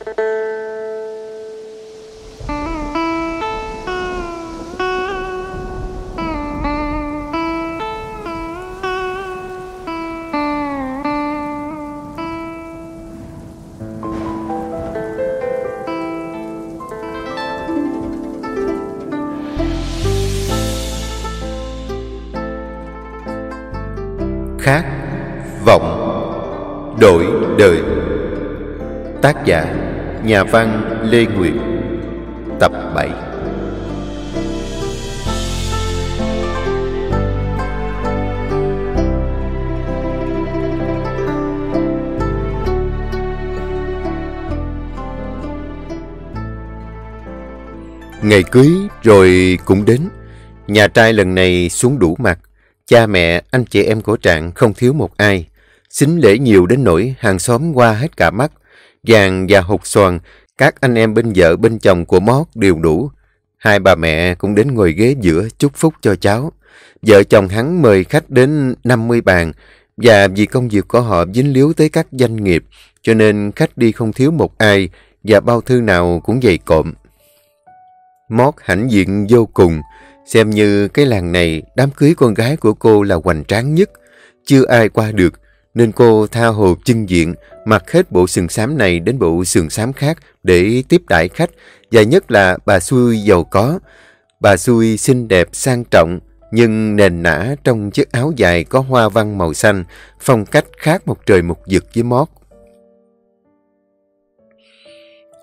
Khát vọng đổi đời. Tác giả Nhà văn Lê Nguyệt Tập 7 Ngày cưới rồi cũng đến Nhà trai lần này xuống đủ mặt Cha mẹ, anh chị em của Trạng không thiếu một ai. Xính lễ nhiều đến nỗi hàng xóm qua hết cả mắt. Vàng và hột xoàn, các anh em bên vợ bên chồng của Mót đều đủ. Hai bà mẹ cũng đến ngồi ghế giữa chúc phúc cho cháu. Vợ chồng hắn mời khách đến 50 bàn, và vì công việc của họ dính líu tới các doanh nghiệp, cho nên khách đi không thiếu một ai, và bao thư nào cũng dày cộm. Mót hãnh diện vô cùng, Xem như cái làng này, đám cưới con gái của cô là hoành tráng nhất. Chưa ai qua được, nên cô tha hồ chân diện, mặc hết bộ sườn xám này đến bộ sườn xám khác để tiếp đãi khách. Và nhất là bà Xui giàu có. Bà Xui xinh đẹp, sang trọng, nhưng nền nã trong chiếc áo dài có hoa văn màu xanh, phong cách khác một trời một vực với mót.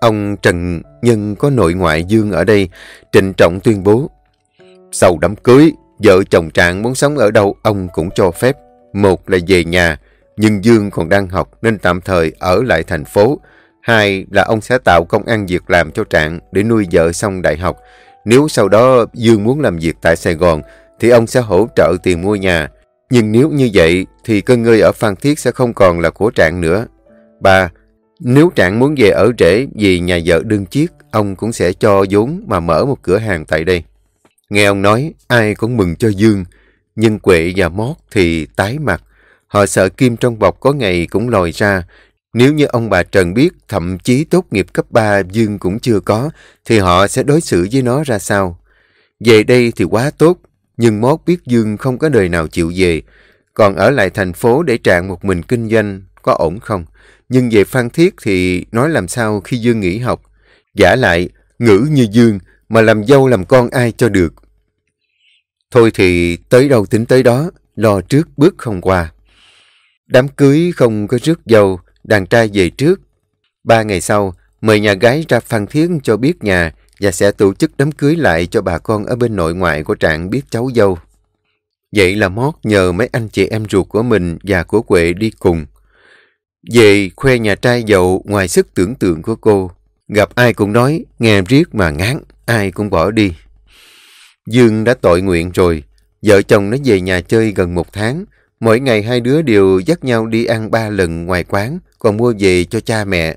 Ông Trần Nhân có nội ngoại dương ở đây, trịnh trọng tuyên bố sau đám cưới, vợ chồng Trạng muốn sống ở đâu ông cũng cho phép. Một là về nhà, nhưng Dương còn đang học nên tạm thời ở lại thành phố. Hai là ông sẽ tạo công ăn việc làm cho Trạng để nuôi vợ xong đại học. Nếu sau đó Dương muốn làm việc tại Sài Gòn thì ông sẽ hỗ trợ tiền mua nhà. Nhưng nếu như vậy thì cơn ngơi ở Phan Thiết sẽ không còn là của Trạng nữa. Ba, nếu Trạng muốn về ở rễ vì nhà vợ đương chiếc, ông cũng sẽ cho vốn mà mở một cửa hàng tại đây. Nghe ông nói, ai cũng mừng cho Dương, nhưng Quệ và Mót thì tái mặt. Họ sợ kim trong bọc có ngày cũng lòi ra. Nếu như ông bà Trần biết thậm chí tốt nghiệp cấp 3 Dương cũng chưa có, thì họ sẽ đối xử với nó ra sao? Về đây thì quá tốt, nhưng Mót biết Dương không có đời nào chịu về. Còn ở lại thành phố để trạng một mình kinh doanh, có ổn không? Nhưng về Phan Thiết thì nói làm sao khi Dương nghỉ học? Giả lại, ngữ như Dương, mà làm dâu làm con ai cho được. Thôi thì tới đâu tính tới đó, lo trước bước không qua. Đám cưới không có rước dâu, đàn trai về trước. Ba ngày sau, mời nhà gái ra Phan Thiết cho biết nhà và sẽ tổ chức đám cưới lại cho bà con ở bên nội ngoại của Trạng biết cháu dâu. Vậy là Mót nhờ mấy anh chị em ruột của mình và của Quệ đi cùng. Về khoe nhà trai giàu ngoài sức tưởng tượng của cô. Gặp ai cũng nói, nghe riết mà ngán ai cũng bỏ đi. Dương đã tội nguyện rồi, vợ chồng nó về nhà chơi gần một tháng, mỗi ngày hai đứa đều dắt nhau đi ăn ba lần ngoài quán, còn mua về cho cha mẹ.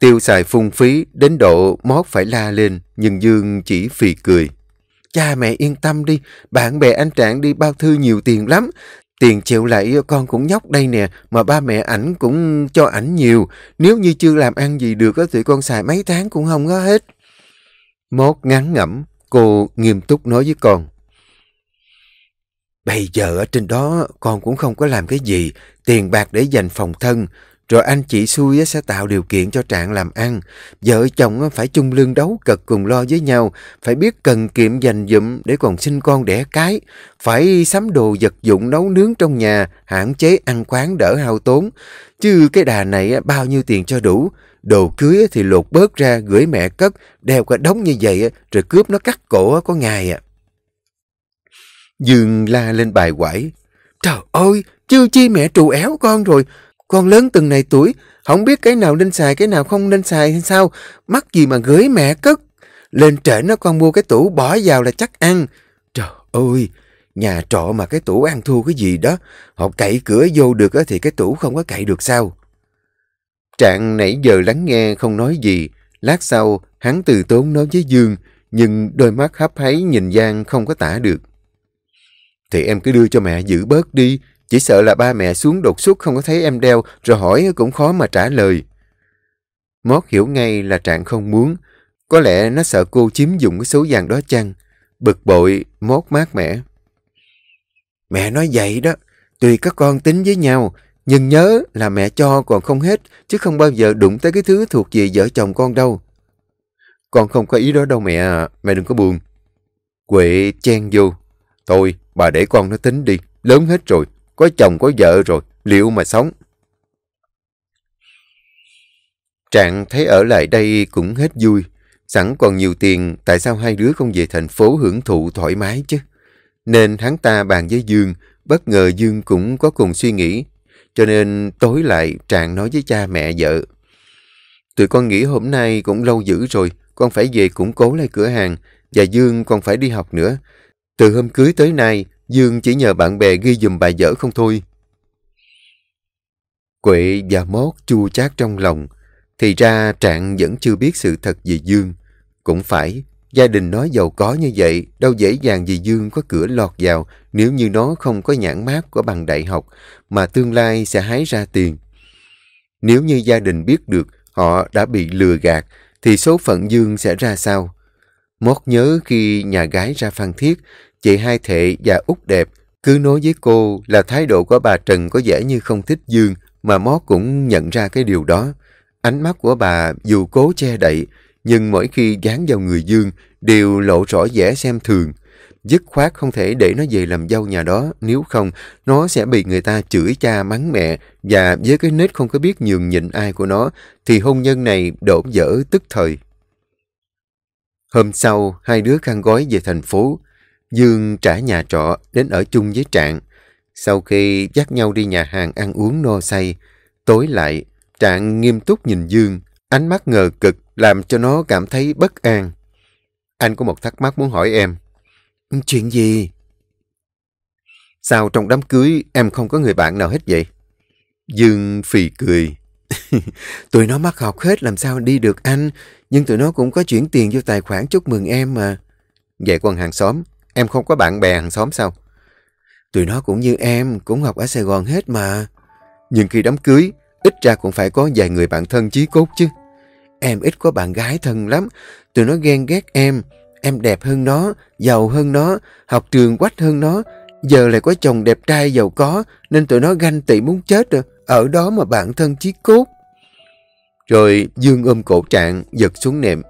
Tiêu xài phung phí, đến độ mót phải la lên, nhưng Dương chỉ phì cười. Cha mẹ yên tâm đi, bạn bè anh Trạng đi bao thư nhiều tiền lắm. Tiền chịu lại con cũng nhóc đây nè, mà ba mẹ ảnh cũng cho ảnh nhiều. Nếu như chưa làm ăn gì được thì con xài mấy tháng cũng không có hết. Mốt ngắn ngẩm, cô nghiêm túc nói với con. Bây giờ ở trên đó con cũng không có làm cái gì, tiền bạc để dành phòng thân, rồi anh chị xui sẽ tạo điều kiện cho Trạng làm ăn. Vợ chồng phải chung lương đấu cực cùng lo với nhau, phải biết cần kiệm dành dụm để còn sinh con đẻ cái, phải sắm đồ vật dụng nấu nướng trong nhà, hạn chế ăn quán đỡ hao tốn. Chứ cái đà này bao nhiêu tiền cho đủ, Đồ cưới thì lột bớt ra, gửi mẹ cất, đeo cả đống như vậy, rồi cướp nó cắt cổ có ngày à. Dương la lên bài quải. Trời ơi, chưa chi mẹ trù éo con rồi. Con lớn từng này tuổi, không biết cái nào nên xài, cái nào không nên xài hay sao. Mắc gì mà gửi mẹ cất. Lên trễ nó con mua cái tủ bỏ vào là chắc ăn. Trời ơi, nhà trọ mà cái tủ ăn thua cái gì đó. Họ cậy cửa vô được thì cái tủ không có cậy được sao. Trạng nãy giờ lắng nghe không nói gì. Lát sau, hắn từ tốn nói với Dương, nhưng đôi mắt hấp háy nhìn Giang không có tả được. Thì em cứ đưa cho mẹ giữ bớt đi, chỉ sợ là ba mẹ xuống đột xuất không có thấy em đeo, rồi hỏi cũng khó mà trả lời. Mót hiểu ngay là Trạng không muốn. Có lẽ nó sợ cô chiếm dụng cái số vàng đó chăng? Bực bội, Mót mát mẻ. Mẹ nói vậy đó, tùy các con tính với nhau, nhưng nhớ là mẹ cho còn không hết, chứ không bao giờ đụng tới cái thứ thuộc về vợ chồng con đâu. Con không có ý đó đâu mẹ à, mẹ đừng có buồn. Quệ chen vô. Thôi, bà để con nó tính đi, lớn hết rồi, có chồng có vợ rồi, liệu mà sống. Trạng thấy ở lại đây cũng hết vui. Sẵn còn nhiều tiền, tại sao hai đứa không về thành phố hưởng thụ thoải mái chứ? Nên hắn ta bàn với Dương, bất ngờ Dương cũng có cùng suy nghĩ. Cho nên tối lại Trạng nói với cha mẹ vợ. Tụi con nghĩ hôm nay cũng lâu dữ rồi, con phải về củng cố lại cửa hàng, và Dương còn phải đi học nữa. Từ hôm cưới tới nay, Dương chỉ nhờ bạn bè ghi dùm bài dở không thôi. Quệ và Mót chua chát trong lòng, thì ra Trạng vẫn chưa biết sự thật về Dương. Cũng phải, gia đình nói giàu có như vậy, đâu dễ dàng vì Dương có cửa lọt vào nếu như nó không có nhãn mát của bằng đại học, mà tương lai sẽ hái ra tiền. Nếu như gia đình biết được họ đã bị lừa gạt, thì số phận Dương sẽ ra sao? Mót nhớ khi nhà gái ra Phan Thiết, chị Hai Thệ và Út Đẹp cứ nói với cô là thái độ của bà Trần có vẻ như không thích Dương, mà Mót cũng nhận ra cái điều đó. Ánh mắt của bà dù cố che đậy, nhưng mỗi khi dán vào người Dương đều lộ rõ vẻ xem thường. Dứt khoát không thể để nó về làm dâu nhà đó, nếu không nó sẽ bị người ta chửi cha mắng mẹ và với cái nết không có biết nhường nhịn ai của nó thì hôn nhân này đổ dở tức thời. Hôm sau, hai đứa khăn gói về thành phố. Dương trả nhà trọ đến ở chung với Trạng. Sau khi dắt nhau đi nhà hàng ăn uống no say, tối lại, Trạng nghiêm túc nhìn Dương, ánh mắt ngờ cực làm cho nó cảm thấy bất an. Anh có một thắc mắc muốn hỏi em. Chuyện gì? Sao trong đám cưới em không có người bạn nào hết vậy? Dương phì cười. tụi nó mắc học hết làm sao đi được anh, nhưng tụi nó cũng có chuyển tiền vô tài khoản chúc mừng em mà. Vậy còn hàng xóm, em không có bạn bè hàng xóm sao? Tụi nó cũng như em, cũng học ở Sài Gòn hết mà. Nhưng khi đám cưới, ít ra cũng phải có vài người bạn thân chí cốt chứ. Em ít có bạn gái thân lắm, tụi nó ghen ghét em. Em đẹp hơn nó, giàu hơn nó, học trường quách hơn nó. Giờ lại có chồng đẹp trai giàu có, nên tụi nó ganh tị muốn chết rồi. Ở đó mà bạn thân chí cốt. Rồi Dương ôm cổ trạng, giật xuống nệm.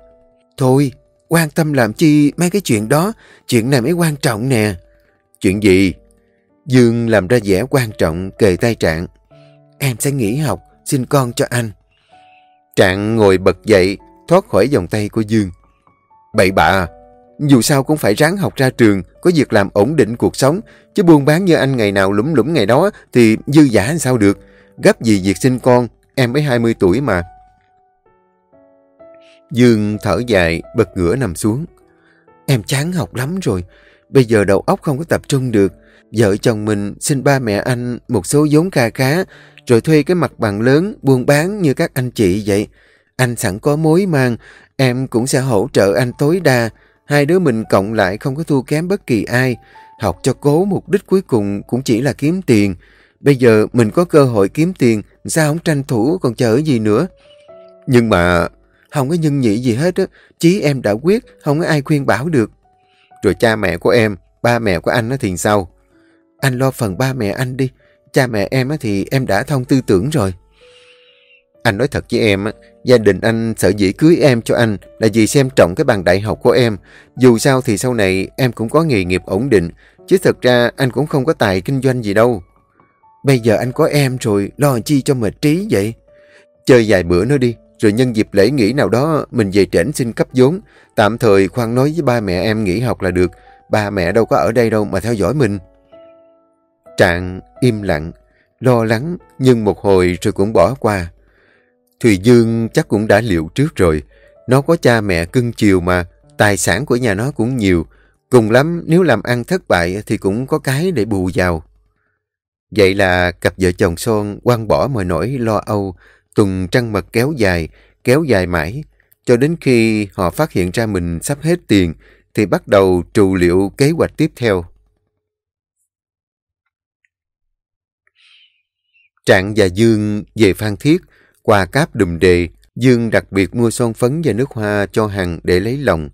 Thôi, quan tâm làm chi mấy cái chuyện đó, chuyện này mới quan trọng nè. Chuyện gì? Dương làm ra vẻ quan trọng kề tay trạng. Em sẽ nghỉ học, xin con cho anh. Trạng ngồi bật dậy, thoát khỏi vòng tay của Dương. Bậy bạ dù sao cũng phải ráng học ra trường, có việc làm ổn định cuộc sống, chứ buôn bán như anh ngày nào lũng lũng ngày đó thì dư giả sao được. Gấp gì việc sinh con, em mới 20 tuổi mà. Dương thở dài, bật ngửa nằm xuống. Em chán học lắm rồi, bây giờ đầu óc không có tập trung được. Vợ chồng mình xin ba mẹ anh một số vốn kha khá, rồi thuê cái mặt bằng lớn buôn bán như các anh chị vậy. Anh sẵn có mối mang, em cũng sẽ hỗ trợ anh tối đa. Hai đứa mình cộng lại không có thua kém bất kỳ ai. Học cho cố mục đích cuối cùng cũng chỉ là kiếm tiền. Bây giờ mình có cơ hội kiếm tiền, sao không tranh thủ còn chờ gì nữa. Nhưng mà không có nhân nhị gì hết á. Chí em đã quyết, không có ai khuyên bảo được. Rồi cha mẹ của em, ba mẹ của anh thì sao? Anh lo phần ba mẹ anh đi. Cha mẹ em thì em đã thông tư tưởng rồi. Anh nói thật với em, gia đình anh sợ dĩ cưới em cho anh là vì xem trọng cái bằng đại học của em. Dù sao thì sau này em cũng có nghề nghiệp ổn định, chứ thật ra anh cũng không có tài kinh doanh gì đâu. Bây giờ anh có em rồi, lo chi cho mệt trí vậy? Chơi vài bữa nữa đi, rồi nhân dịp lễ nghỉ nào đó mình về trển xin cấp vốn. Tạm thời khoan nói với ba mẹ em nghỉ học là được. Ba mẹ đâu có ở đây đâu mà theo dõi mình. Trạng im lặng, lo lắng nhưng một hồi rồi cũng bỏ qua. Thùy Dương chắc cũng đã liệu trước rồi. Nó có cha mẹ cưng chiều mà, tài sản của nhà nó cũng nhiều. Cùng lắm nếu làm ăn thất bại thì cũng có cái để bù vào. Vậy là cặp vợ chồng son quăng bỏ mọi nỗi lo âu, tuần trăng mật kéo dài, kéo dài mãi, cho đến khi họ phát hiện ra mình sắp hết tiền thì bắt đầu trù liệu kế hoạch tiếp theo. Trạng và Dương về Phan Thiết, qua cáp đùm đề, Dương đặc biệt mua son phấn và nước hoa cho Hằng để lấy lòng.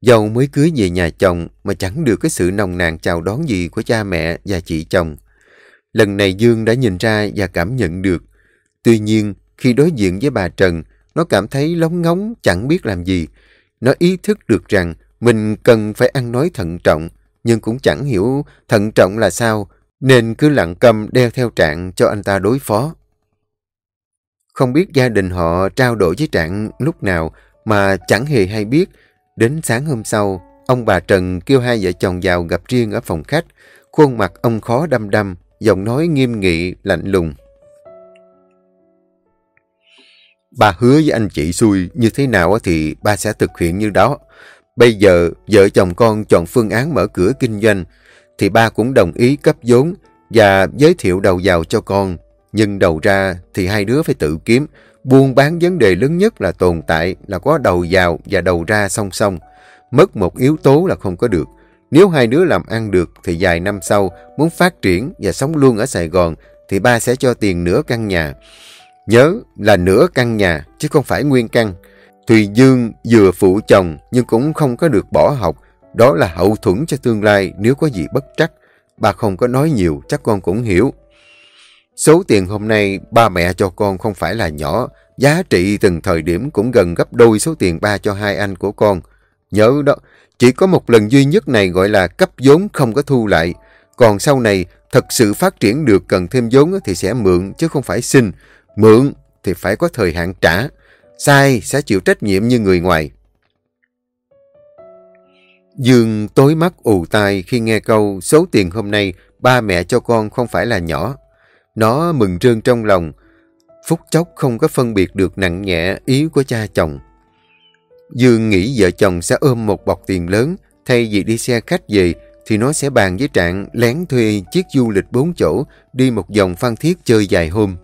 Dâu mới cưới về nhà chồng mà chẳng được cái sự nồng nàn chào đón gì của cha mẹ và chị chồng. Lần này Dương đã nhìn ra và cảm nhận được. Tuy nhiên, khi đối diện với bà Trần, nó cảm thấy lóng ngóng chẳng biết làm gì. Nó ý thức được rằng mình cần phải ăn nói thận trọng, nhưng cũng chẳng hiểu thận trọng là sao, nên cứ lặng câm đeo theo trạng cho anh ta đối phó. Không biết gia đình họ trao đổi với trạng lúc nào mà chẳng hề hay biết. Đến sáng hôm sau, ông bà Trần kêu hai vợ chồng vào gặp riêng ở phòng khách. Khuôn mặt ông khó đăm đăm, giọng nói nghiêm nghị, lạnh lùng. Ba hứa với anh chị xui, như thế nào thì ba sẽ thực hiện như đó. Bây giờ, vợ chồng con chọn phương án mở cửa kinh doanh, thì ba cũng đồng ý cấp vốn và giới thiệu đầu vào cho con. Nhưng đầu ra thì hai đứa phải tự kiếm. Buôn bán vấn đề lớn nhất là tồn tại, là có đầu vào và đầu ra song song. Mất một yếu tố là không có được. Nếu hai đứa làm ăn được thì vài năm sau, muốn phát triển và sống luôn ở Sài Gòn, thì ba sẽ cho tiền nửa căn nhà. Nhớ là nửa căn nhà chứ không phải nguyên căn. Thùy Dương vừa phụ chồng nhưng cũng không có được bỏ học. Đó là hậu thuẫn cho tương lai nếu có gì bất trắc. Bà không có nói nhiều chắc con cũng hiểu. Số tiền hôm nay ba mẹ cho con không phải là nhỏ. Giá trị từng thời điểm cũng gần gấp đôi số tiền ba cho hai anh của con. Nhớ đó, chỉ có một lần duy nhất này gọi là cấp vốn không có thu lại. Còn sau này thật sự phát triển được cần thêm vốn thì sẽ mượn chứ không phải xin. Mượn thì phải có thời hạn trả. Sai sẽ chịu trách nhiệm như người ngoài. Dương tối mắt ù tai khi nghe câu số tiền hôm nay ba mẹ cho con không phải là nhỏ. Nó mừng trơn trong lòng, phúc chốc không có phân biệt được nặng nhẹ ý của cha chồng. Dương nghĩ vợ chồng sẽ ôm một bọc tiền lớn, thay vì đi xe khách về thì nó sẽ bàn với Trạng lén thuê chiếc du lịch bốn chỗ đi một vòng phan thiết chơi dài hôm.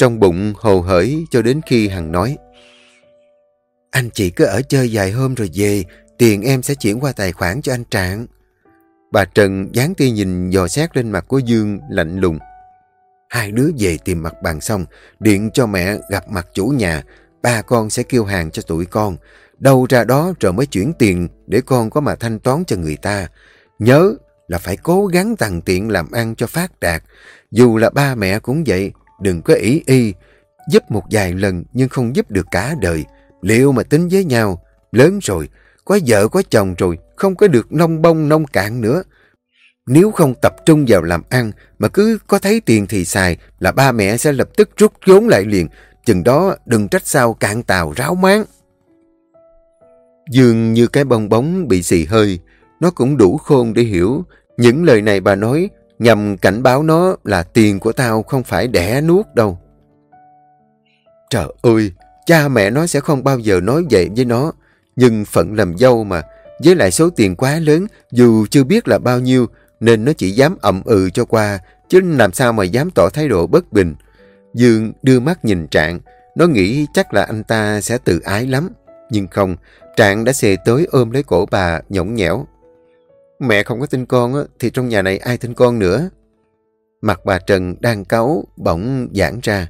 Trong bụng hồ hởi cho đến khi Hằng nói Anh chị cứ ở chơi vài hôm rồi về, tiền em sẽ chuyển qua tài khoản cho anh Trạng. Bà Trần dán tia nhìn dò xét lên mặt của Dương lạnh lùng. Hai đứa về tìm mặt bằng xong, điện cho mẹ gặp mặt chủ nhà, ba con sẽ kêu hàng cho tụi con. Đâu ra đó rồi mới chuyển tiền để con có mà thanh toán cho người ta. Nhớ là phải cố gắng tặng tiện làm ăn cho phát đạt. Dù là ba mẹ cũng vậy, đừng có ý y. Giúp một vài lần nhưng không giúp được cả đời. Liệu mà tính với nhau, lớn rồi, có vợ có chồng rồi, không có được nông bông nông cạn nữa. Nếu không tập trung vào làm ăn mà cứ có thấy tiền thì xài là ba mẹ sẽ lập tức rút vốn lại liền. Chừng đó đừng trách sao cạn tàu ráo máng. Dương như cái bong bóng bị xì hơi. Nó cũng đủ khôn để hiểu. Những lời này bà nói nhằm cảnh báo nó là tiền của tao không phải đẻ nuốt đâu. Trời ơi, cha mẹ nó sẽ không bao giờ nói vậy với nó. Nhưng phận làm dâu mà, với lại số tiền quá lớn, dù chưa biết là bao nhiêu, nên nó chỉ dám ậm ừ cho qua, chứ làm sao mà dám tỏ thái độ bất bình. Dương đưa mắt nhìn Trạng, nó nghĩ chắc là anh ta sẽ tự ái lắm. Nhưng không, Trạng đã xề tới ôm lấy cổ bà, nhõng nhẽo. Mẹ không có tin con á thì trong nhà này ai tin con nữa. Mặt bà Trần đang cáu, bỗng giãn ra.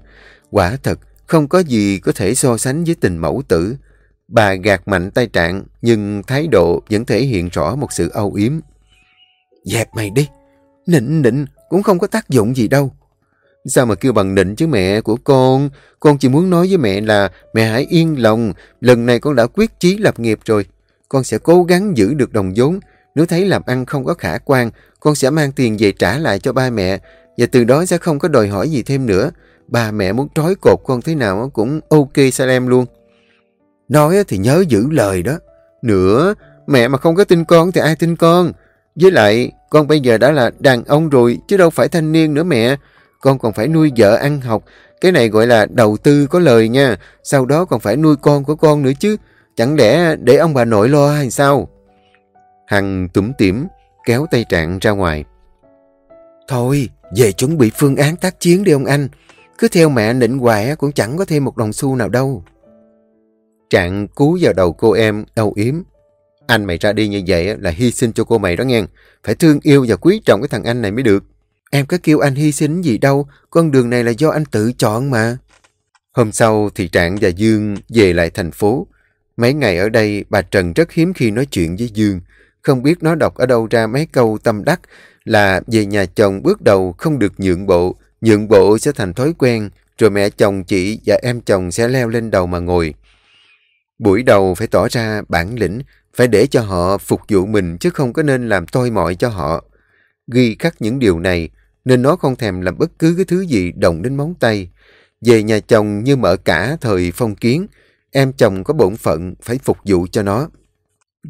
Quả thật, không có gì có thể so sánh với tình mẫu tử. Bà gạt mạnh tay Trạng, nhưng thái độ vẫn thể hiện rõ một sự âu yếm. Dẹp mày đi. Nịnh nịnh cũng không có tác dụng gì đâu. Sao mà kêu bằng nịnh chứ mẹ của con? Con chỉ muốn nói với mẹ là mẹ hãy yên lòng. Lần này con đã quyết chí lập nghiệp rồi. Con sẽ cố gắng giữ được đồng vốn. Nếu thấy làm ăn không có khả quan, con sẽ mang tiền về trả lại cho ba mẹ. Và từ đó sẽ không có đòi hỏi gì thêm nữa. Ba mẹ muốn trói cột con thế nào cũng ok Salem luôn. Nói thì nhớ giữ lời đó. Nữa, mẹ mà không có tin con thì ai tin con? Với lại, con bây giờ đã là đàn ông rồi, chứ đâu phải thanh niên nữa mẹ. Con còn phải nuôi vợ ăn học. Cái này gọi là đầu tư có lời nha. Sau đó còn phải nuôi con của con nữa chứ. Chẳng lẽ để ông bà nội lo hay sao? Hằng tủm tỉm kéo tay Trạng ra ngoài. Thôi, về chuẩn bị phương án tác chiến đi ông anh. Cứ theo mẹ nịnh hoài cũng chẳng có thêm một đồng xu nào đâu. Trạng cú vào đầu cô em, âu yếm. Anh mày ra đi như vậy là hy sinh cho cô mày đó nghe. Phải thương yêu và quý trọng cái thằng anh này mới được. Em có kêu anh hy sinh gì đâu, con đường này là do anh tự chọn mà. Hôm sau thì Trạng và Dương về lại thành phố. Mấy ngày ở đây bà Trần rất hiếm khi nói chuyện với Dương. Không biết nó đọc ở đâu ra mấy câu tâm đắc là về nhà chồng bước đầu không được nhượng bộ, nhượng bộ sẽ thành thói quen, rồi mẹ chồng chị và em chồng sẽ leo lên đầu mà ngồi. Buổi đầu phải tỏ ra bản lĩnh, phải để cho họ phục vụ mình chứ không có nên làm tôi mọi cho họ. Ghi khắc những điều này, nên nó không thèm làm bất cứ cái thứ gì động đến móng tay. Về nhà chồng như mở cả thời phong kiến, em chồng có bổn phận phải phục vụ cho nó.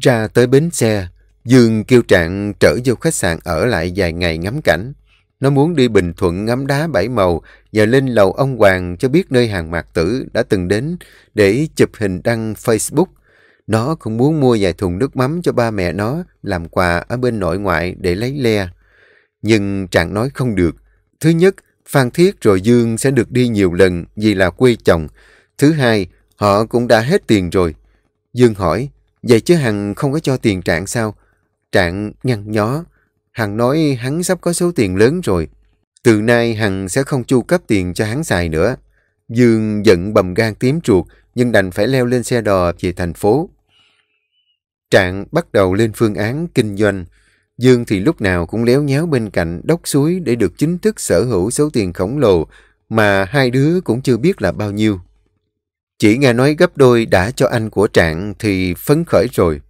Ra tới bến xe, Dương kêu Trạng trở vô khách sạn ở lại vài ngày ngắm cảnh. Nó muốn đi Bình Thuận ngắm đá bảy màu và lên lầu ông Hoàng cho biết nơi hàng mạc tử đã từng đến để chụp hình đăng Facebook. Nó cũng muốn mua vài thùng nước mắm cho ba mẹ nó làm quà ở bên nội ngoại để lấy le. Nhưng Trạng nói không được. Thứ nhất, Phan Thiết rồi Dương sẽ được đi nhiều lần vì là quê chồng. Thứ hai, họ cũng đã hết tiền rồi. Dương hỏi, vậy chứ Hằng không có cho tiền Trạng sao? Trạng nhăn nhó. Hằng nói hắn sắp có số tiền lớn rồi. Từ nay Hằng sẽ không chu cấp tiền cho hắn xài nữa. Dương giận bầm gan tím chuột, nhưng đành phải leo lên xe đò về thành phố. Trạng bắt đầu lên phương án kinh doanh. Dương thì lúc nào cũng léo nhéo bên cạnh đốc suối để được chính thức sở hữu số tiền khổng lồ mà hai đứa cũng chưa biết là bao nhiêu. Chỉ nghe nói gấp đôi đã cho anh của Trạng thì phấn khởi rồi.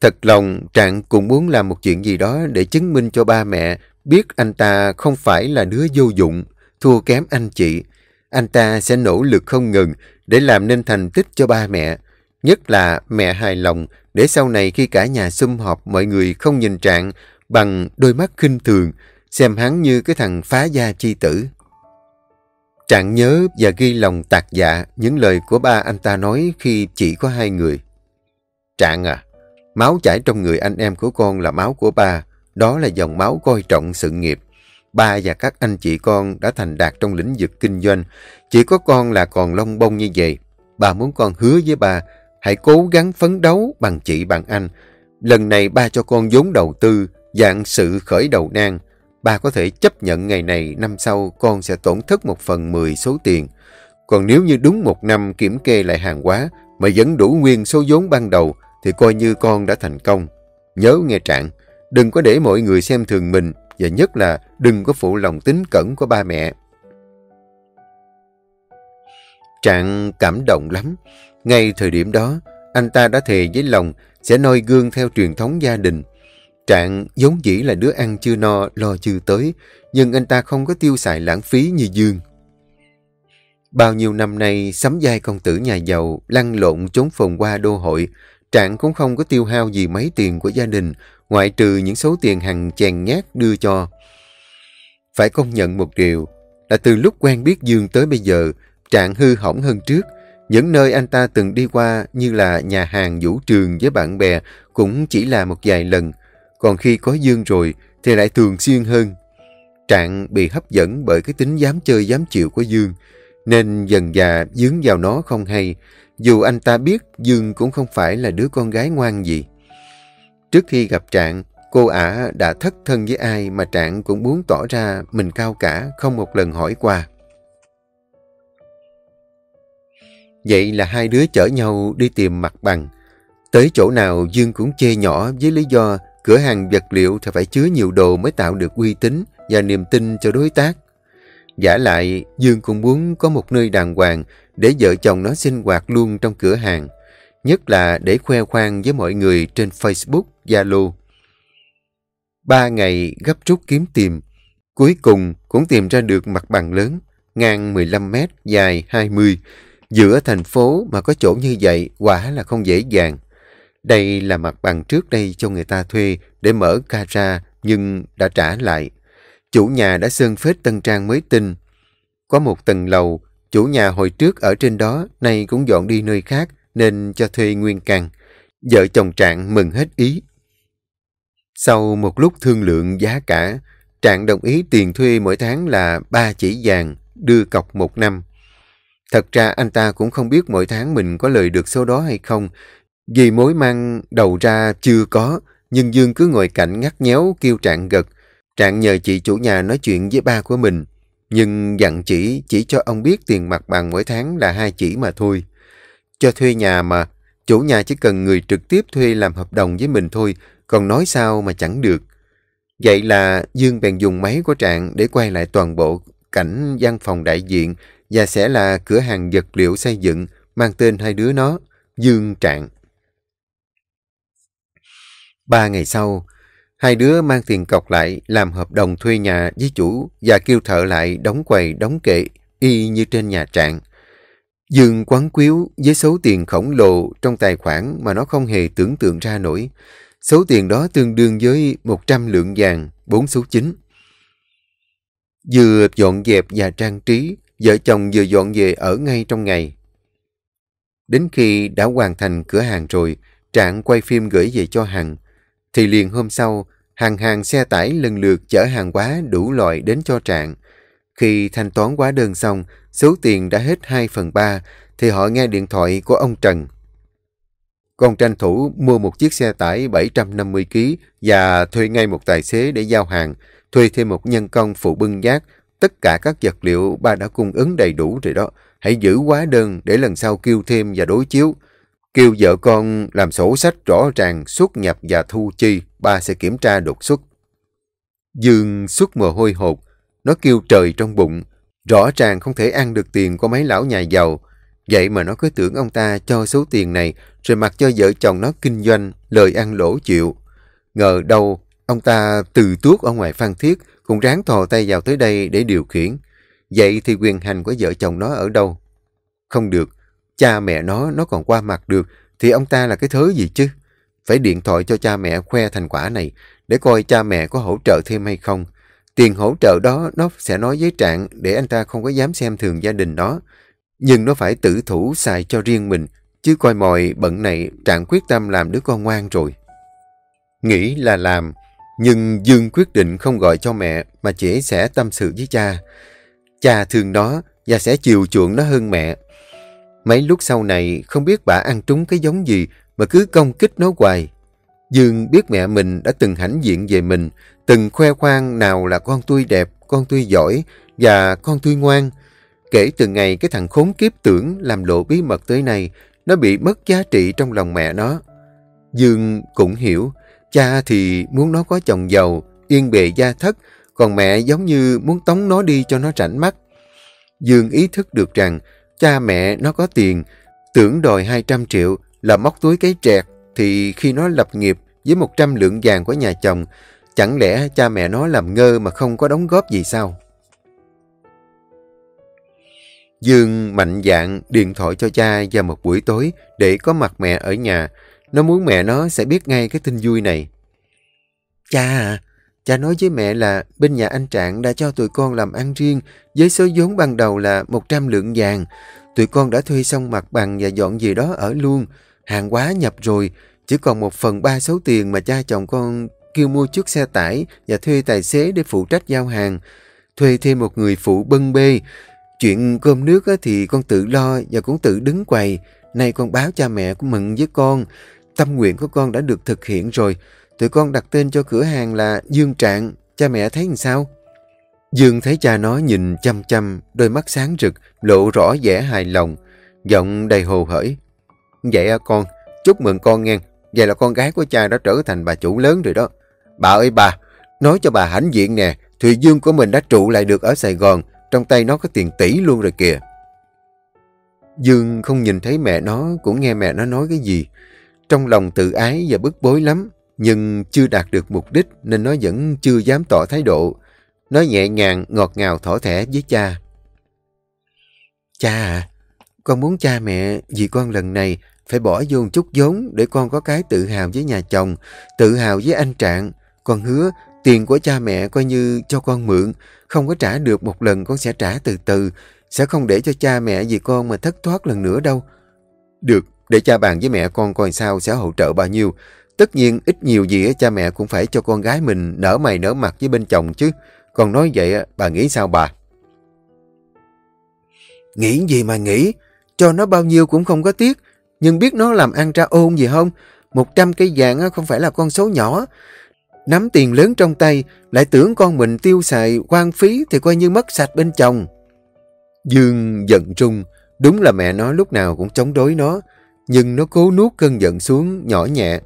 Thật lòng Trạng cũng muốn làm một chuyện gì đó để chứng minh cho ba mẹ biết anh ta không phải là đứa vô dụng, thua kém anh chị. Anh ta sẽ nỗ lực không ngừng để làm nên thành tích cho ba mẹ. Nhất là mẹ hài lòng để sau này khi cả nhà sum họp mọi người không nhìn Trạng bằng đôi mắt khinh thường, xem hắn như cái thằng phá gia chi tử. Trạng nhớ và ghi lòng tạc dạ những lời của ba anh ta nói khi chỉ có hai người. Trạng à, máu chảy trong người anh em của con là máu của ba, đó là dòng máu coi trọng sự nghiệp. Ba và các anh chị con đã thành đạt trong lĩnh vực kinh doanh, chỉ có con là còn lông bông như vậy. Ba muốn con hứa với ba Hãy cố gắng phấn đấu bằng chị bằng anh. Lần này ba cho con vốn đầu tư, dạng sự khởi đầu nan. Ba có thể chấp nhận ngày này năm sau con sẽ tổn thất một phần mười số tiền. Còn nếu như đúng một năm kiểm kê lại hàng hóa mà vẫn đủ nguyên số vốn ban đầu thì coi như con đã thành công. Nhớ nghe Trạng, đừng có để mọi người xem thường mình và nhất là đừng có phụ lòng tính cẩn của ba mẹ. Trạng cảm động lắm. Ngay thời điểm đó, anh ta đã thề với lòng sẽ noi gương theo truyền thống gia đình. Trạng giống dĩ là đứa ăn chưa no, lo chưa tới, nhưng anh ta không có tiêu xài lãng phí như Dương. Bao nhiêu năm nay, sắm vai công tử nhà giàu, lăn lộn trốn phồn qua đô hội, Trạng cũng không có tiêu hao gì mấy tiền của gia đình, ngoại trừ những số tiền hàng chèn nhát đưa cho. Phải công nhận một điều, là từ lúc quen biết Dương tới bây giờ, Trạng hư hỏng hơn trước, những nơi anh ta từng đi qua như là nhà hàng vũ trường với bạn bè cũng chỉ là một vài lần. Còn khi có Dương rồi thì lại thường xuyên hơn. Trạng bị hấp dẫn bởi cái tính dám chơi dám chịu của Dương. Nên dần già dướng vào nó không hay. Dù anh ta biết Dương cũng không phải là đứa con gái ngoan gì. Trước khi gặp Trạng, cô ả đã thất thân với ai mà Trạng cũng muốn tỏ ra mình cao cả không một lần hỏi qua. Vậy là hai đứa chở nhau đi tìm mặt bằng. Tới chỗ nào Dương cũng chê nhỏ với lý do cửa hàng vật liệu thì phải chứa nhiều đồ mới tạo được uy tín và niềm tin cho đối tác. Giả lại, Dương cũng muốn có một nơi đàng hoàng để vợ chồng nó sinh hoạt luôn trong cửa hàng. Nhất là để khoe khoang với mọi người trên Facebook, Zalo. Ba ngày gấp rút kiếm tìm. Cuối cùng cũng tìm ra được mặt bằng lớn, ngang 15 mét, dài 20 Giữa thành phố mà có chỗ như vậy quả là không dễ dàng. Đây là mặt bằng trước đây cho người ta thuê để mở cara nhưng đã trả lại. Chủ nhà đã sơn phết tân trang mới tinh. Có một tầng lầu, chủ nhà hồi trước ở trên đó nay cũng dọn đi nơi khác nên cho thuê nguyên căn. Vợ chồng Trạng mừng hết ý. Sau một lúc thương lượng giá cả, Trạng đồng ý tiền thuê mỗi tháng là ba chỉ vàng, đưa cọc một năm. Thật ra anh ta cũng không biết mỗi tháng mình có lời được số đó hay không, vì mối mang đầu ra chưa có, nhưng Dương cứ ngồi cạnh ngắt nhéo kêu Trạng gật. Trạng nhờ chị chủ nhà nói chuyện với ba của mình. Nhưng dặn chỉ chỉ cho ông biết tiền mặt bằng mỗi tháng là hai chỉ mà thôi. Cho thuê nhà mà, chủ nhà chỉ cần người trực tiếp thuê làm hợp đồng với mình thôi, còn nói sao mà chẳng được. Vậy là Dương bèn dùng máy của Trạng để quay lại toàn bộ cảnh văn phòng đại diện và sẽ là cửa hàng vật liệu xây dựng mang tên hai đứa nó, Dương Trạng. Ba ngày sau, hai đứa mang tiền cọc lại làm hợp đồng thuê nhà với chủ và kêu thợ lại đóng quầy đóng kệ y như trên nhà Trạng. Dương quán quyếu với số tiền khổng lồ trong tài khoản mà nó không hề tưởng tượng ra nổi. Số tiền đó tương đương với 100 lượng vàng, 4 số 9. Vừa dọn dẹp và trang trí, vợ chồng vừa dọn về ở ngay trong ngày. Đến khi đã hoàn thành cửa hàng rồi, Trạng quay phim gửi về cho Hằng. Thì liền hôm sau, hàng hàng xe tải lần lượt chở hàng hóa đủ loại đến cho Trạng. Khi thanh toán hóa đơn xong, số tiền đã hết 2 phần 3, thì họ nghe điện thoại của ông Trần. Con tranh thủ mua một chiếc xe tải 750kg và thuê ngay một tài xế để giao hàng, thuê thêm một nhân công phụ bưng giác. Tất cả các vật liệu ba đã cung ứng đầy đủ rồi đó. Hãy giữ hóa đơn để lần sau kêu thêm và đối chiếu. Kêu vợ con làm sổ sách rõ ràng xuất nhập và thu chi, ba sẽ kiểm tra đột xuất. Dương xuất mồ hôi hột, nó kêu trời trong bụng. Rõ ràng không thể ăn được tiền của mấy lão nhà giàu. Vậy mà nó cứ tưởng ông ta cho số tiền này rồi mặc cho vợ chồng nó kinh doanh, lời ăn lỗ chịu. Ngờ đâu, ông ta từ tuốt ở ngoài phan thiết cũng ráng thò tay vào tới đây để điều khiển. Vậy thì quyền hành của vợ chồng nó ở đâu? Không được, cha mẹ nó nó còn qua mặt được thì ông ta là cái thứ gì chứ? Phải điện thoại cho cha mẹ khoe thành quả này để coi cha mẹ có hỗ trợ thêm hay không. Tiền hỗ trợ đó nó sẽ nói với Trạng để anh ta không có dám xem thường gia đình đó Nhưng nó phải tự thủ xài cho riêng mình, chứ coi mọi bận này Trạng quyết tâm làm đứa con ngoan rồi. Nghĩ là làm, nhưng Dương quyết định không gọi cho mẹ mà chỉ sẽ tâm sự với cha. Cha thương nó và sẽ chiều chuộng nó hơn mẹ. Mấy lúc sau này không biết bà ăn trúng cái giống gì mà cứ công kích nó hoài. Dương biết mẹ mình đã từng hãnh diện về mình, từng khoe khoang nào là con tôi đẹp, con tôi giỏi và con tôi ngoan. Kể từ ngày cái thằng khốn kiếp tưởng làm lộ bí mật tới nay, nó bị mất giá trị trong lòng mẹ nó. Dương cũng hiểu, cha thì muốn nó có chồng giàu, yên bề gia thất, còn mẹ giống như muốn tống nó đi cho nó rảnh mắt. Dương ý thức được rằng cha mẹ nó có tiền, tưởng đòi 200 triệu là móc túi cái trẹt, thì khi nó lập nghiệp với 100 lượng vàng của nhà chồng, chẳng lẽ cha mẹ nó làm ngơ mà không có đóng góp gì sao? Dương mạnh dạn điện thoại cho cha vào một buổi tối để có mặt mẹ ở nhà. Nó muốn mẹ nó sẽ biết ngay cái tin vui này. Cha à, cha nói với mẹ là bên nhà anh Trạng đã cho tụi con làm ăn riêng với số vốn ban đầu là 100 lượng vàng. Tụi con đã thuê xong mặt bằng và dọn gì đó ở luôn. Hàng hóa nhập rồi, chỉ còn một phần ba số tiền mà cha chồng con kêu mua chiếc xe tải và thuê tài xế để phụ trách giao hàng. Thuê thêm một người phụ bưng bê. Chuyện cơm nước thì con tự lo và cũng tự đứng quầy. Nay con báo cha mẹ của mừng với con. Tâm nguyện của con đã được thực hiện rồi. Tụi con đặt tên cho cửa hàng là Dương Trạng. Cha mẹ thấy làm sao? Dương thấy cha nó nhìn chăm chăm, đôi mắt sáng rực, lộ rõ vẻ hài lòng, giọng đầy hồ hởi. Vậy à con, chúc mừng con nghe. Vậy là con gái của cha đã trở thành bà chủ lớn rồi đó. Bà ơi bà, nói cho bà hãnh diện nè, Thùy Dương của mình đã trụ lại được ở Sài Gòn, trong tay nó có tiền tỷ luôn rồi kìa. Dương không nhìn thấy mẹ nó, cũng nghe mẹ nó nói cái gì. Trong lòng tự ái và bức bối lắm, nhưng chưa đạt được mục đích nên nó vẫn chưa dám tỏ thái độ. Nó nhẹ nhàng, ngọt ngào thỏ thẻ với cha. Cha à, con muốn cha mẹ vì con lần này phải bỏ vô một chút vốn để con có cái tự hào với nhà chồng, tự hào với anh Trạng. Con hứa tiền của cha mẹ coi như cho con mượn, không có trả được một lần con sẽ trả từ từ, sẽ không để cho cha mẹ vì con mà thất thoát lần nữa đâu. Được, để cha bàn với mẹ con coi sao sẽ hỗ trợ bao nhiêu. Tất nhiên ít nhiều gì cha mẹ cũng phải cho con gái mình nở mày nở mặt với bên chồng chứ. Còn nói vậy bà nghĩ sao bà? Nghĩ gì mà nghĩ? Cho nó bao nhiêu cũng không có tiếc. Nhưng biết nó làm ăn ra ôn gì không? Một trăm cây vàng không phải là con số nhỏ. Nắm tiền lớn trong tay, lại tưởng con mình tiêu xài, quan phí thì coi như mất sạch bên chồng. Dương giận trung, đúng là mẹ nó lúc nào cũng chống đối nó, nhưng nó cố nuốt cơn giận xuống nhỏ nhẹ.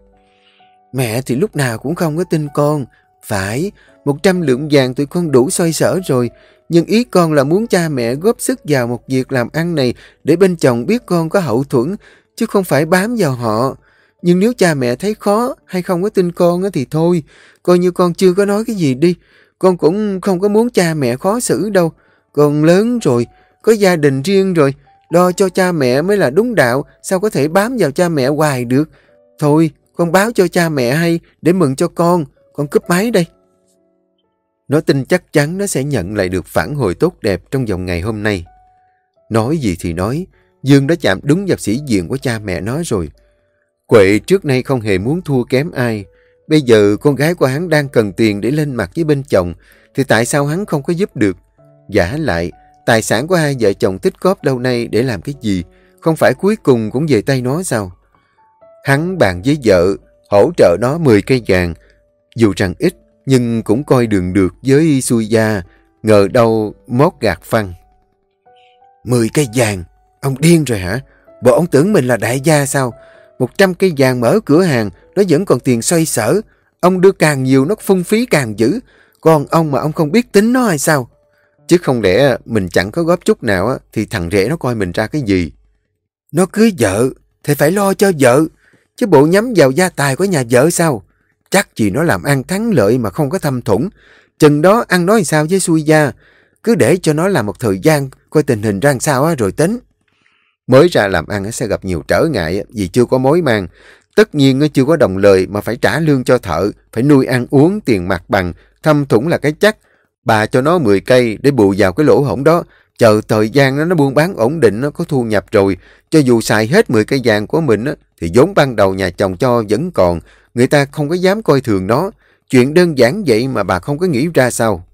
Mẹ thì lúc nào cũng không có tin con. Phải, một trăm lượng vàng tụi con đủ xoay sở rồi, nhưng ý con là muốn cha mẹ góp sức vào một việc làm ăn này để bên chồng biết con có hậu thuẫn, chứ không phải bám vào họ. Nhưng nếu cha mẹ thấy khó hay không có tin con thì thôi, coi như con chưa có nói cái gì đi. Con cũng không có muốn cha mẹ khó xử đâu. Con lớn rồi, có gia đình riêng rồi, lo cho cha mẹ mới là đúng đạo, sao có thể bám vào cha mẹ hoài được. Thôi, con báo cho cha mẹ hay để mừng cho con, con cướp máy đây. Nó tin chắc chắn nó sẽ nhận lại được phản hồi tốt đẹp trong vòng ngày hôm nay. Nói gì thì nói, Dương đã chạm đúng vào sĩ diện của cha mẹ nó rồi. Quệ trước nay không hề muốn thua kém ai. Bây giờ con gái của hắn đang cần tiền để lên mặt với bên chồng, thì tại sao hắn không có giúp được? Giả lại, tài sản của hai vợ chồng tích góp lâu nay để làm cái gì? Không phải cuối cùng cũng về tay nó sao? Hắn bàn với vợ, hỗ trợ nó 10 cây vàng. Dù rằng ít, nhưng cũng coi đường được với xui gia, ngờ đâu mót gạt phăng. 10 cây vàng? Ông điên rồi hả? Bộ ông tưởng mình là đại gia sao? 100 cây vàng mở cửa hàng, nó vẫn còn tiền xoay sở. Ông đưa càng nhiều nó phung phí càng dữ. Còn ông mà ông không biết tính nó hay sao? Chứ không lẽ mình chẳng có góp chút nào thì thằng rể nó coi mình ra cái gì? Nó cưới vợ, thì phải lo cho vợ. Chứ bộ nhắm vào gia tài của nhà vợ sao? Chắc chỉ nó làm ăn thắng lợi mà không có thâm thủng. Chừng đó ăn nói sao với xui gia. Cứ để cho nó làm một thời gian, coi tình hình ra sao rồi tính. Mới ra làm ăn sẽ gặp nhiều trở ngại vì chưa có mối mang. Tất nhiên chưa có đồng lời mà phải trả lương cho thợ, phải nuôi ăn uống, tiền mặt bằng, thâm thủng là cái chắc. Bà cho nó 10 cây để bù vào cái lỗ hổng đó. Chờ thời gian nó, nó buôn bán ổn định, nó có thu nhập rồi. Cho dù xài hết 10 cây vàng của mình thì vốn ban đầu nhà chồng cho vẫn còn. Người ta không có dám coi thường nó. Chuyện đơn giản vậy mà bà không có nghĩ ra sao.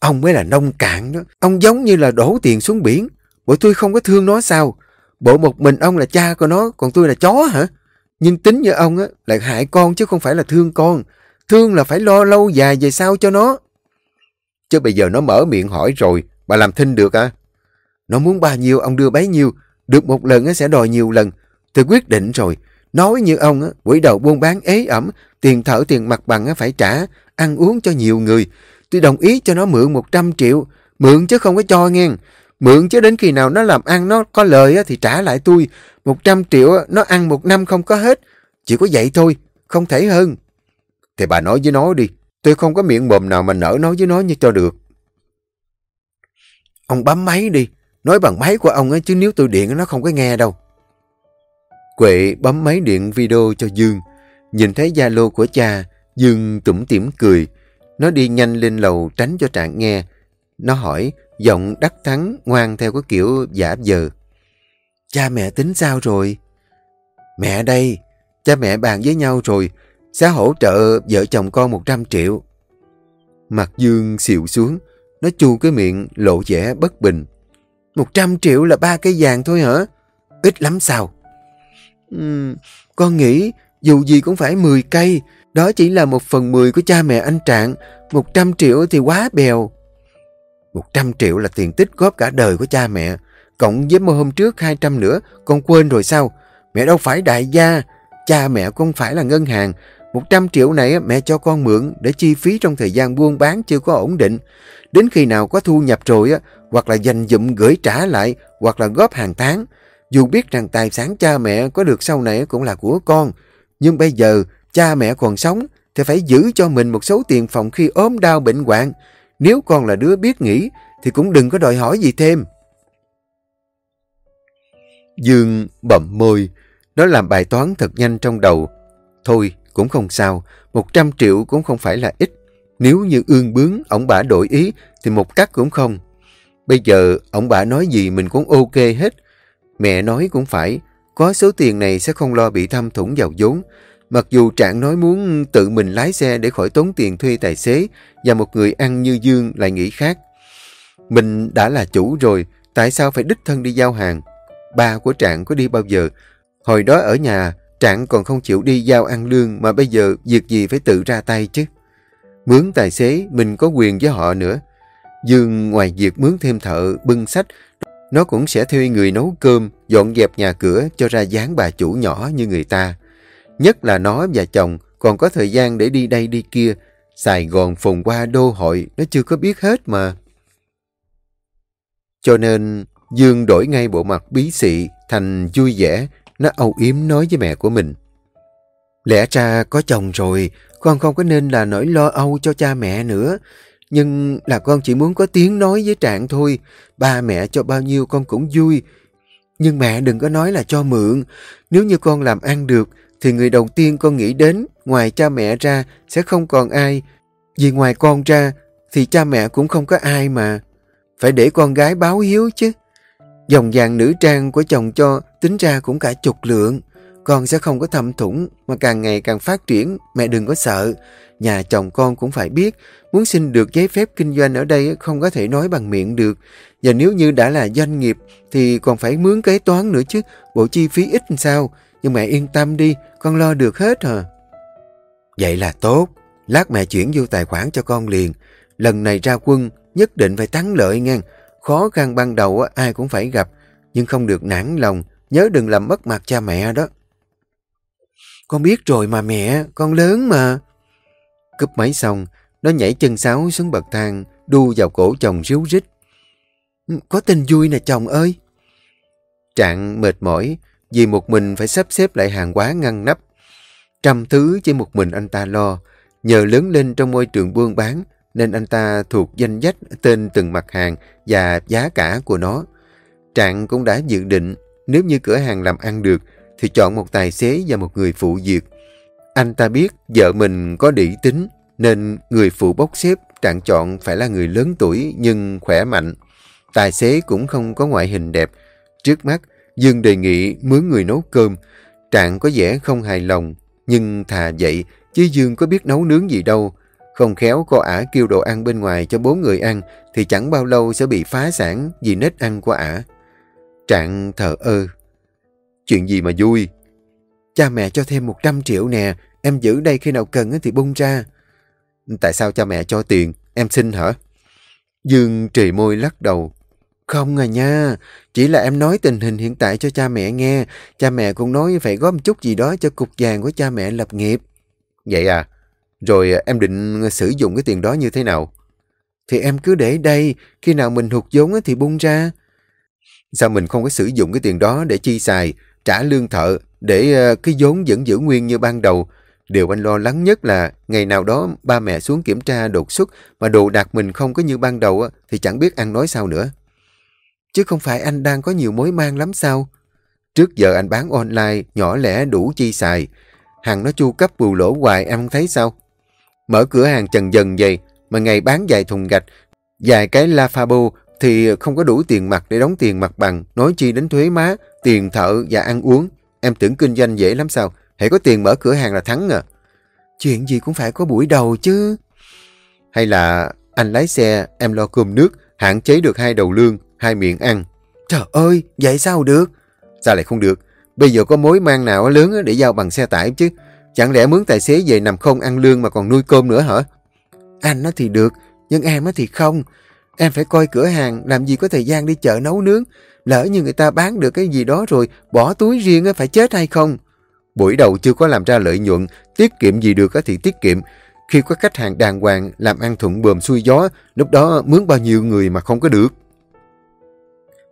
Ông mới là nông cạn đó. Ông giống như là đổ tiền xuống biển. Bộ tôi không có thương nó sao? Bộ một mình ông là cha của nó, còn tôi là chó hả? Nhưng tính như ông á, lại hại con chứ không phải là thương con. Thương là phải lo lâu dài về sau cho nó. Chứ bây giờ nó mở miệng hỏi rồi, bà làm thinh được à? Nó muốn bao nhiêu, ông đưa bấy nhiêu. Được một lần sẽ đòi nhiều lần. Tôi quyết định rồi. Nói như ông, quỹ đầu buôn bán ế ẩm, tiền thở tiền mặt bằng phải trả, ăn uống cho nhiều người. Tôi đồng ý cho nó mượn 100 triệu. Mượn chứ không có cho nghe. Mượn chứ đến khi nào nó làm ăn nó có lời thì trả lại tôi. 100 triệu nó ăn một năm không có hết. Chỉ có vậy thôi, không thể hơn. Thì bà nói với nó đi. Tôi không có miệng mồm nào mà nở nói với nó như cho được. Ông bấm máy đi. Nói bằng máy của ông ấy chứ nếu tôi điện nó không có nghe đâu. Quệ bấm máy điện video cho Dương. Nhìn thấy Zalo của cha, Dương tủm tỉm cười. Nó đi nhanh lên lầu tránh cho Trạng nghe. Nó hỏi, giọng đắc thắng ngoan theo cái kiểu giả giờ. Cha mẹ tính sao rồi? Mẹ đây, cha mẹ bàn với nhau rồi, sẽ hỗ trợ vợ chồng con 100 triệu. Mặt Dương xịu xuống, nó chu cái miệng lộ vẻ bất bình. 100 triệu là ba cây vàng thôi hả? Ít lắm sao? Uhm, con nghĩ dù gì cũng phải 10 cây, đó chỉ là một phần 10 của cha mẹ anh Trạng, 100 triệu thì quá bèo. 100 triệu là tiền tích góp cả đời của cha mẹ. Cộng với mơ hôm trước 200 nữa, con quên rồi sao? Mẹ đâu phải đại gia. Cha mẹ không phải là ngân hàng. 100 triệu này mẹ cho con mượn để chi phí trong thời gian buôn bán chưa có ổn định. Đến khi nào có thu nhập rồi, á hoặc là dành dụm gửi trả lại, hoặc là góp hàng tháng. Dù biết rằng tài sản cha mẹ có được sau này cũng là của con. Nhưng bây giờ cha mẹ còn sống thì phải giữ cho mình một số tiền phòng khi ốm đau bệnh hoạn. Nếu con là đứa biết nghĩ thì cũng đừng có đòi hỏi gì thêm. Dương bậm môi, nó làm bài toán thật nhanh trong đầu. Thôi, cũng không sao, 100 triệu cũng không phải là ít. Nếu như ương bướng, ông bà đổi ý thì một cắt cũng không. Bây giờ, ông bà nói gì mình cũng ok hết. Mẹ nói cũng phải, có số tiền này sẽ không lo bị thâm thủng vào vốn. Mặc dù Trạng nói muốn tự mình lái xe để khỏi tốn tiền thuê tài xế và một người ăn như Dương lại nghĩ khác. Mình đã là chủ rồi, tại sao phải đích thân đi giao hàng? Ba của Trạng có đi bao giờ? Hồi đó ở nhà, Trạng còn không chịu đi giao ăn lương mà bây giờ việc gì phải tự ra tay chứ. Mướn tài xế, mình có quyền với họ nữa. Dương ngoài việc mướn thêm thợ, bưng sách, nó cũng sẽ thuê người nấu cơm, dọn dẹp nhà cửa cho ra dáng bà chủ nhỏ như người ta. Nhất là nó và chồng còn có thời gian để đi đây đi kia. Sài Gòn phùng qua đô hội, nó chưa có biết hết mà. Cho nên Dương đổi ngay bộ mặt bí xị thành vui vẻ, nó âu yếm nói với mẹ của mình. Lẽ ra có chồng rồi, con không có nên là nỗi lo âu cho cha mẹ nữa. Nhưng là con chỉ muốn có tiếng nói với Trạng thôi. Ba mẹ cho bao nhiêu con cũng vui. Nhưng mẹ đừng có nói là cho mượn. Nếu như con làm ăn được, thì người đầu tiên con nghĩ đến, ngoài cha mẹ ra, sẽ không còn ai. Vì ngoài con ra, thì cha mẹ cũng không có ai mà. Phải để con gái báo hiếu chứ. Dòng vàng nữ trang của chồng cho tính ra cũng cả chục lượng. Con sẽ không có thâm thủng mà càng ngày càng phát triển. Mẹ đừng có sợ. Nhà chồng con cũng phải biết. Muốn xin được giấy phép kinh doanh ở đây không có thể nói bằng miệng được. Và nếu như đã là doanh nghiệp thì còn phải mướn kế toán nữa chứ. Bộ chi phí ít sao. Nhưng mẹ yên tâm đi. Con lo được hết hả? Vậy là tốt. Lát mẹ chuyển vô tài khoản cho con liền. Lần này ra quân nhất định phải thắng lợi ngang. Khó khăn ban đầu ai cũng phải gặp, nhưng không được nản lòng, nhớ đừng làm mất mặt cha mẹ đó. Con biết rồi mà mẹ, con lớn mà. Cúp máy xong, nó nhảy chân sáo xuống bậc thang, đu vào cổ chồng ríu rít. Ừ, có tin vui nè chồng ơi. Trạng mệt mỏi, vì một mình phải sắp xếp lại hàng hóa ngăn nắp. Trăm thứ chỉ một mình anh ta lo, nhờ lớn lên trong môi trường buôn bán, nên anh ta thuộc danh sách tên từng mặt hàng và giá cả của nó. Trạng cũng đã dự định nếu như cửa hàng làm ăn được thì chọn một tài xế và một người phụ việc. Anh ta biết vợ mình có đỉ tính nên người phụ bốc xếp Trạng chọn phải là người lớn tuổi nhưng khỏe mạnh. Tài xế cũng không có ngoại hình đẹp. Trước mắt, Dương đề nghị mướn người nấu cơm. Trạng có vẻ không hài lòng, nhưng thà vậy, chứ Dương có biết nấu nướng gì đâu. Không khéo cô ả kêu đồ ăn bên ngoài cho bốn người ăn thì chẳng bao lâu sẽ bị phá sản vì nết ăn của ả. Trạng thờ ơ. Chuyện gì mà vui? Cha mẹ cho thêm 100 triệu nè, em giữ đây khi nào cần thì bung ra. Tại sao cha mẹ cho tiền? Em xin hả? Dương trì môi lắc đầu. Không à nha, chỉ là em nói tình hình hiện tại cho cha mẹ nghe. Cha mẹ cũng nói phải góp một chút gì đó cho cục vàng của cha mẹ lập nghiệp. Vậy à? Rồi em định sử dụng cái tiền đó như thế nào? Thì em cứ để đây, khi nào mình hụt vốn thì bung ra. Sao mình không có sử dụng cái tiền đó để chi xài, trả lương thợ, để ờ, cái vốn vẫn giữ nguyên như ban đầu? Điều anh lo lắng nhất là ngày nào đó ba mẹ xuống kiểm tra đột xuất mà đồ đạc mình không có như ban đầu thì chẳng biết ăn nói sao nữa. Chứ không phải anh đang có nhiều mối mang lắm sao? Trước giờ anh bán online nhỏ lẻ đủ chi xài. Hàng nó chu cấp bù lỗ hoài em không thấy sao? Mở cửa hàng trần dần vậy mà ngày bán vài thùng gạch, vài cái lavabo thì không có đủ tiền mặt để đóng tiền mặt bằng, nói chi đến thuế má, tiền thợ và ăn uống. Em tưởng kinh doanh dễ lắm sao? Hãy có tiền mở cửa hàng là thắng à. Chuyện gì cũng phải có buổi đầu chứ. Hay là anh lái xe, em lo cơm nước, hạn chế được hai đầu lương, hai miệng ăn. Trời ơi, vậy sao được? Sao lại không được? Bây giờ có mối mang nào lớn để giao bằng xe tải chứ? Chẳng lẽ mướn tài xế về nằm không ăn lương mà còn nuôi cơm nữa hả? Anh nó thì được, nhưng em thì không. Em phải coi cửa hàng, làm gì có thời gian đi chợ nấu nướng. Lỡ như người ta bán được cái gì đó rồi, bỏ túi riêng phải chết hay không? Buổi đầu chưa có làm ra lợi nhuận, tiết kiệm gì được thì tiết kiệm. Khi có khách hàng đàng hoàng, làm ăn thuận bờm xuôi gió, lúc đó mướn bao nhiêu người mà không có được.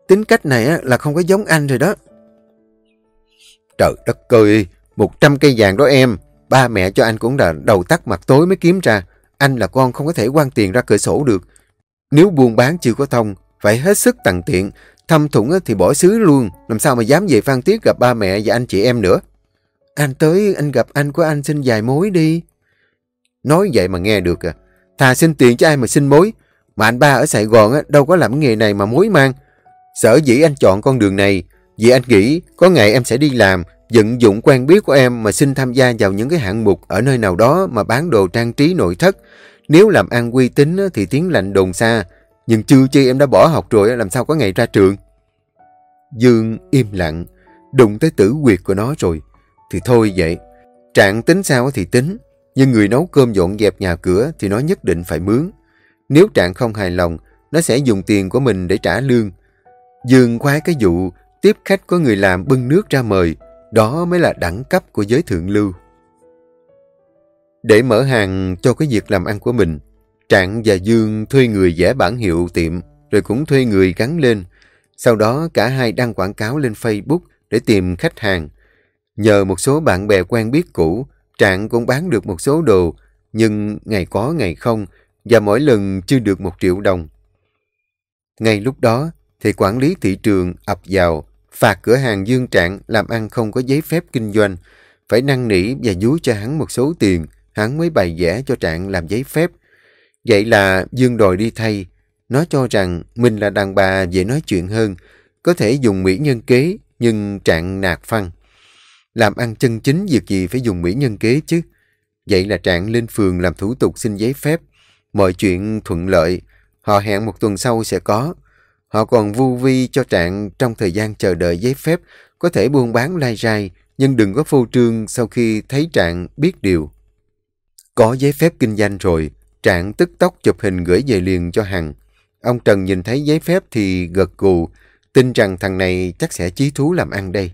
Tính cách này là không có giống anh rồi đó. Trời đất ơi, 100 cây vàng đó em, ba mẹ cho anh cũng là đầu tắt mặt tối mới kiếm ra. Anh là con không có thể quan tiền ra cửa sổ được. Nếu buôn bán chưa có thông, phải hết sức tặng tiện. Thâm thủng thì bỏ xứ luôn, làm sao mà dám về Phan Tiết gặp ba mẹ và anh chị em nữa. Anh tới, anh gặp anh của anh xin vài mối đi. Nói vậy mà nghe được à. Thà xin tiền cho ai mà xin mối. Mà anh ba ở Sài Gòn á, đâu có làm nghề này mà mối mang. Sở dĩ anh chọn con đường này, vì anh nghĩ có ngày em sẽ đi làm, vận dụng quen biết của em mà xin tham gia vào những cái hạng mục ở nơi nào đó mà bán đồ trang trí nội thất. Nếu làm ăn uy tín thì tiếng lạnh đồn xa, nhưng chưa chi em đã bỏ học rồi làm sao có ngày ra trường. Dương im lặng, đụng tới tử quyệt của nó rồi. thì thôi vậy. Trạng tính sao thì tính, nhưng người nấu cơm dọn dẹp nhà cửa thì nó nhất định phải mướn. Nếu Trạng không hài lòng, nó sẽ dùng tiền của mình để trả lương. Dương khoái cái vụ tiếp khách có người làm bưng nước ra mời, đó mới là đẳng cấp của giới thượng lưu. Để mở hàng cho cái việc làm ăn của mình, Trạng và Dương thuê người vẽ bản hiệu tiệm, rồi cũng thuê người gắn lên. Sau đó cả hai đăng quảng cáo lên Facebook để tìm khách hàng. Nhờ một số bạn bè quen biết cũ, Trạng cũng bán được một số đồ, nhưng ngày có ngày không, và mỗi lần chưa được một triệu đồng. Ngay lúc đó, thì quản lý thị trường ập vào, phạt cửa hàng Dương Trạng làm ăn không có giấy phép kinh doanh, phải năn nỉ và dúi cho hắn một số tiền, hắn mới bày vẽ cho Trạng làm giấy phép. Vậy là Dương đòi đi thay, nó cho rằng mình là đàn bà dễ nói chuyện hơn, có thể dùng mỹ nhân kế, nhưng Trạng nạt phăng. Làm ăn chân chính việc gì phải dùng mỹ nhân kế chứ? Vậy là Trạng lên phường làm thủ tục xin giấy phép. Mọi chuyện thuận lợi, họ hẹn một tuần sau sẽ có. Họ còn vu vi cho Trạng trong thời gian chờ đợi giấy phép có thể buôn bán lai rai, nhưng đừng có phô trương sau khi thấy Trạng biết điều. Có giấy phép kinh doanh rồi, Trạng tức tốc chụp hình gửi về liền cho Hằng. Ông Trần nhìn thấy giấy phép thì gật gù, tin rằng thằng này chắc sẽ chí thú làm ăn đây.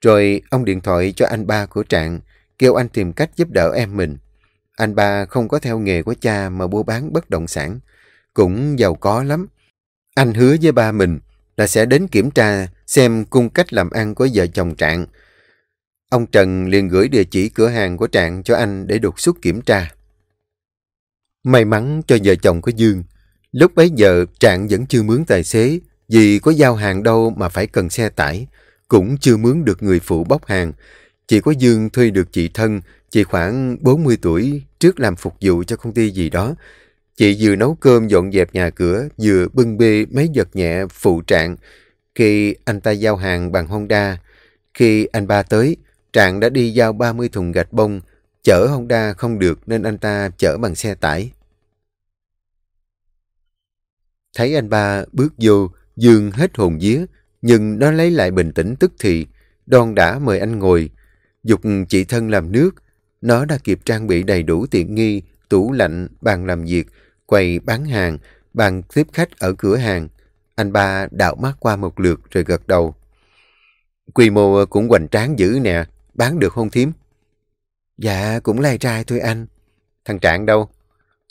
Rồi ông điện thoại cho anh ba của Trạng, kêu anh tìm cách giúp đỡ em mình. Anh ba không có theo nghề của cha mà buôn bán bất động sản, cũng giàu có lắm. Anh hứa với ba mình là sẽ đến kiểm tra xem cung cách làm ăn của vợ chồng Trạng. Ông Trần liền gửi địa chỉ cửa hàng của Trạng cho anh để đột xuất kiểm tra. May mắn cho vợ chồng của Dương, lúc bấy giờ Trạng vẫn chưa mướn tài xế vì có giao hàng đâu mà phải cần xe tải, cũng chưa mướn được người phụ bốc hàng. Chỉ có Dương thuê được chị thân, chị khoảng 40 tuổi, trước làm phục vụ cho công ty gì đó. Chị vừa nấu cơm dọn dẹp nhà cửa, vừa bưng bê mấy vật nhẹ phụ trạng. Khi anh ta giao hàng bằng Honda, khi anh ba tới, Trạng đã đi giao 30 thùng gạch bông, chở Honda không được nên anh ta chở bằng xe tải. Thấy anh ba bước vô, Dương hết hồn vía, nhưng nó lấy lại bình tĩnh tức thì, đon đã mời anh ngồi. Dục chị thân làm nước, nó đã kịp trang bị đầy đủ tiện nghi, tủ lạnh, bàn làm việc, quầy bán hàng, bàn tiếp khách ở cửa hàng. Anh ba đạo mắt qua một lượt rồi gật đầu. Quy mô cũng hoành tráng dữ nè, bán được không thím? Dạ, cũng lai trai thôi anh. Thằng Trạng đâu?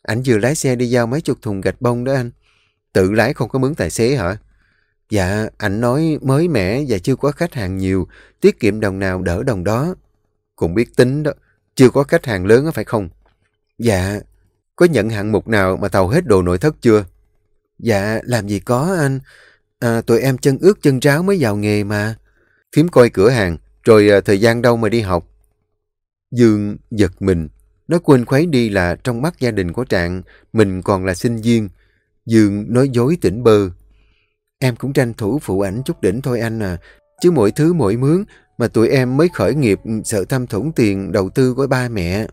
Anh vừa lái xe đi giao mấy chục thùng gạch bông đó anh. Tự lái không có mướn tài xế hả? Dạ, anh nói mới mẻ và chưa có khách hàng nhiều, tiết kiệm đồng nào đỡ đồng đó. Cũng biết tính đó, chưa có khách hàng lớn phải không? Dạ, có nhận hạng mục nào mà tàu hết đồ nội thất chưa? Dạ, làm gì có anh. À, tụi em chân ướt chân ráo mới vào nghề mà. Thím coi cửa hàng, rồi à, thời gian đâu mà đi học? Dương giật mình. Nó quên khuấy đi là trong mắt gia đình của Trạng, mình còn là sinh viên. Dương nói dối tỉnh bơ. Em cũng tranh thủ phụ ảnh chút đỉnh thôi anh à. Chứ mỗi thứ mỗi mướn mà tụi em mới khởi nghiệp sợ tham thủng tiền đầu tư của ba mẹ.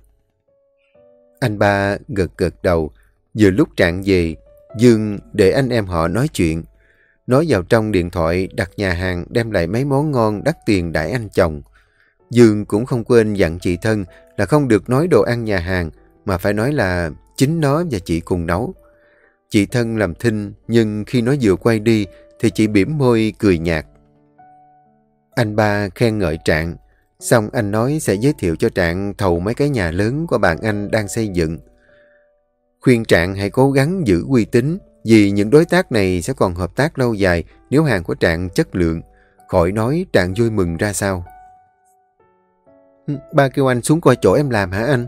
Anh ba gật gật đầu. Vừa lúc Trạng về, Dương để anh em họ nói chuyện. Nói vào trong điện thoại đặt nhà hàng đem lại mấy món ngon đắt tiền đãi anh chồng. Dương cũng không quên dặn chị thân là không được nói đồ ăn nhà hàng, mà phải nói là chính nó và chị cùng nấu. Chị thân làm thinh, nhưng khi nó vừa quay đi thì chị bỉm môi cười nhạt. Anh ba khen ngợi Trạng, xong anh nói sẽ giới thiệu cho Trạng thầu mấy cái nhà lớn của bạn anh đang xây dựng. Khuyên Trạng hãy cố gắng giữ uy tín, vì những đối tác này sẽ còn hợp tác lâu dài nếu hàng của Trạng chất lượng. Khỏi nói Trạng vui mừng ra sao. Ba kêu anh xuống coi chỗ em làm hả anh?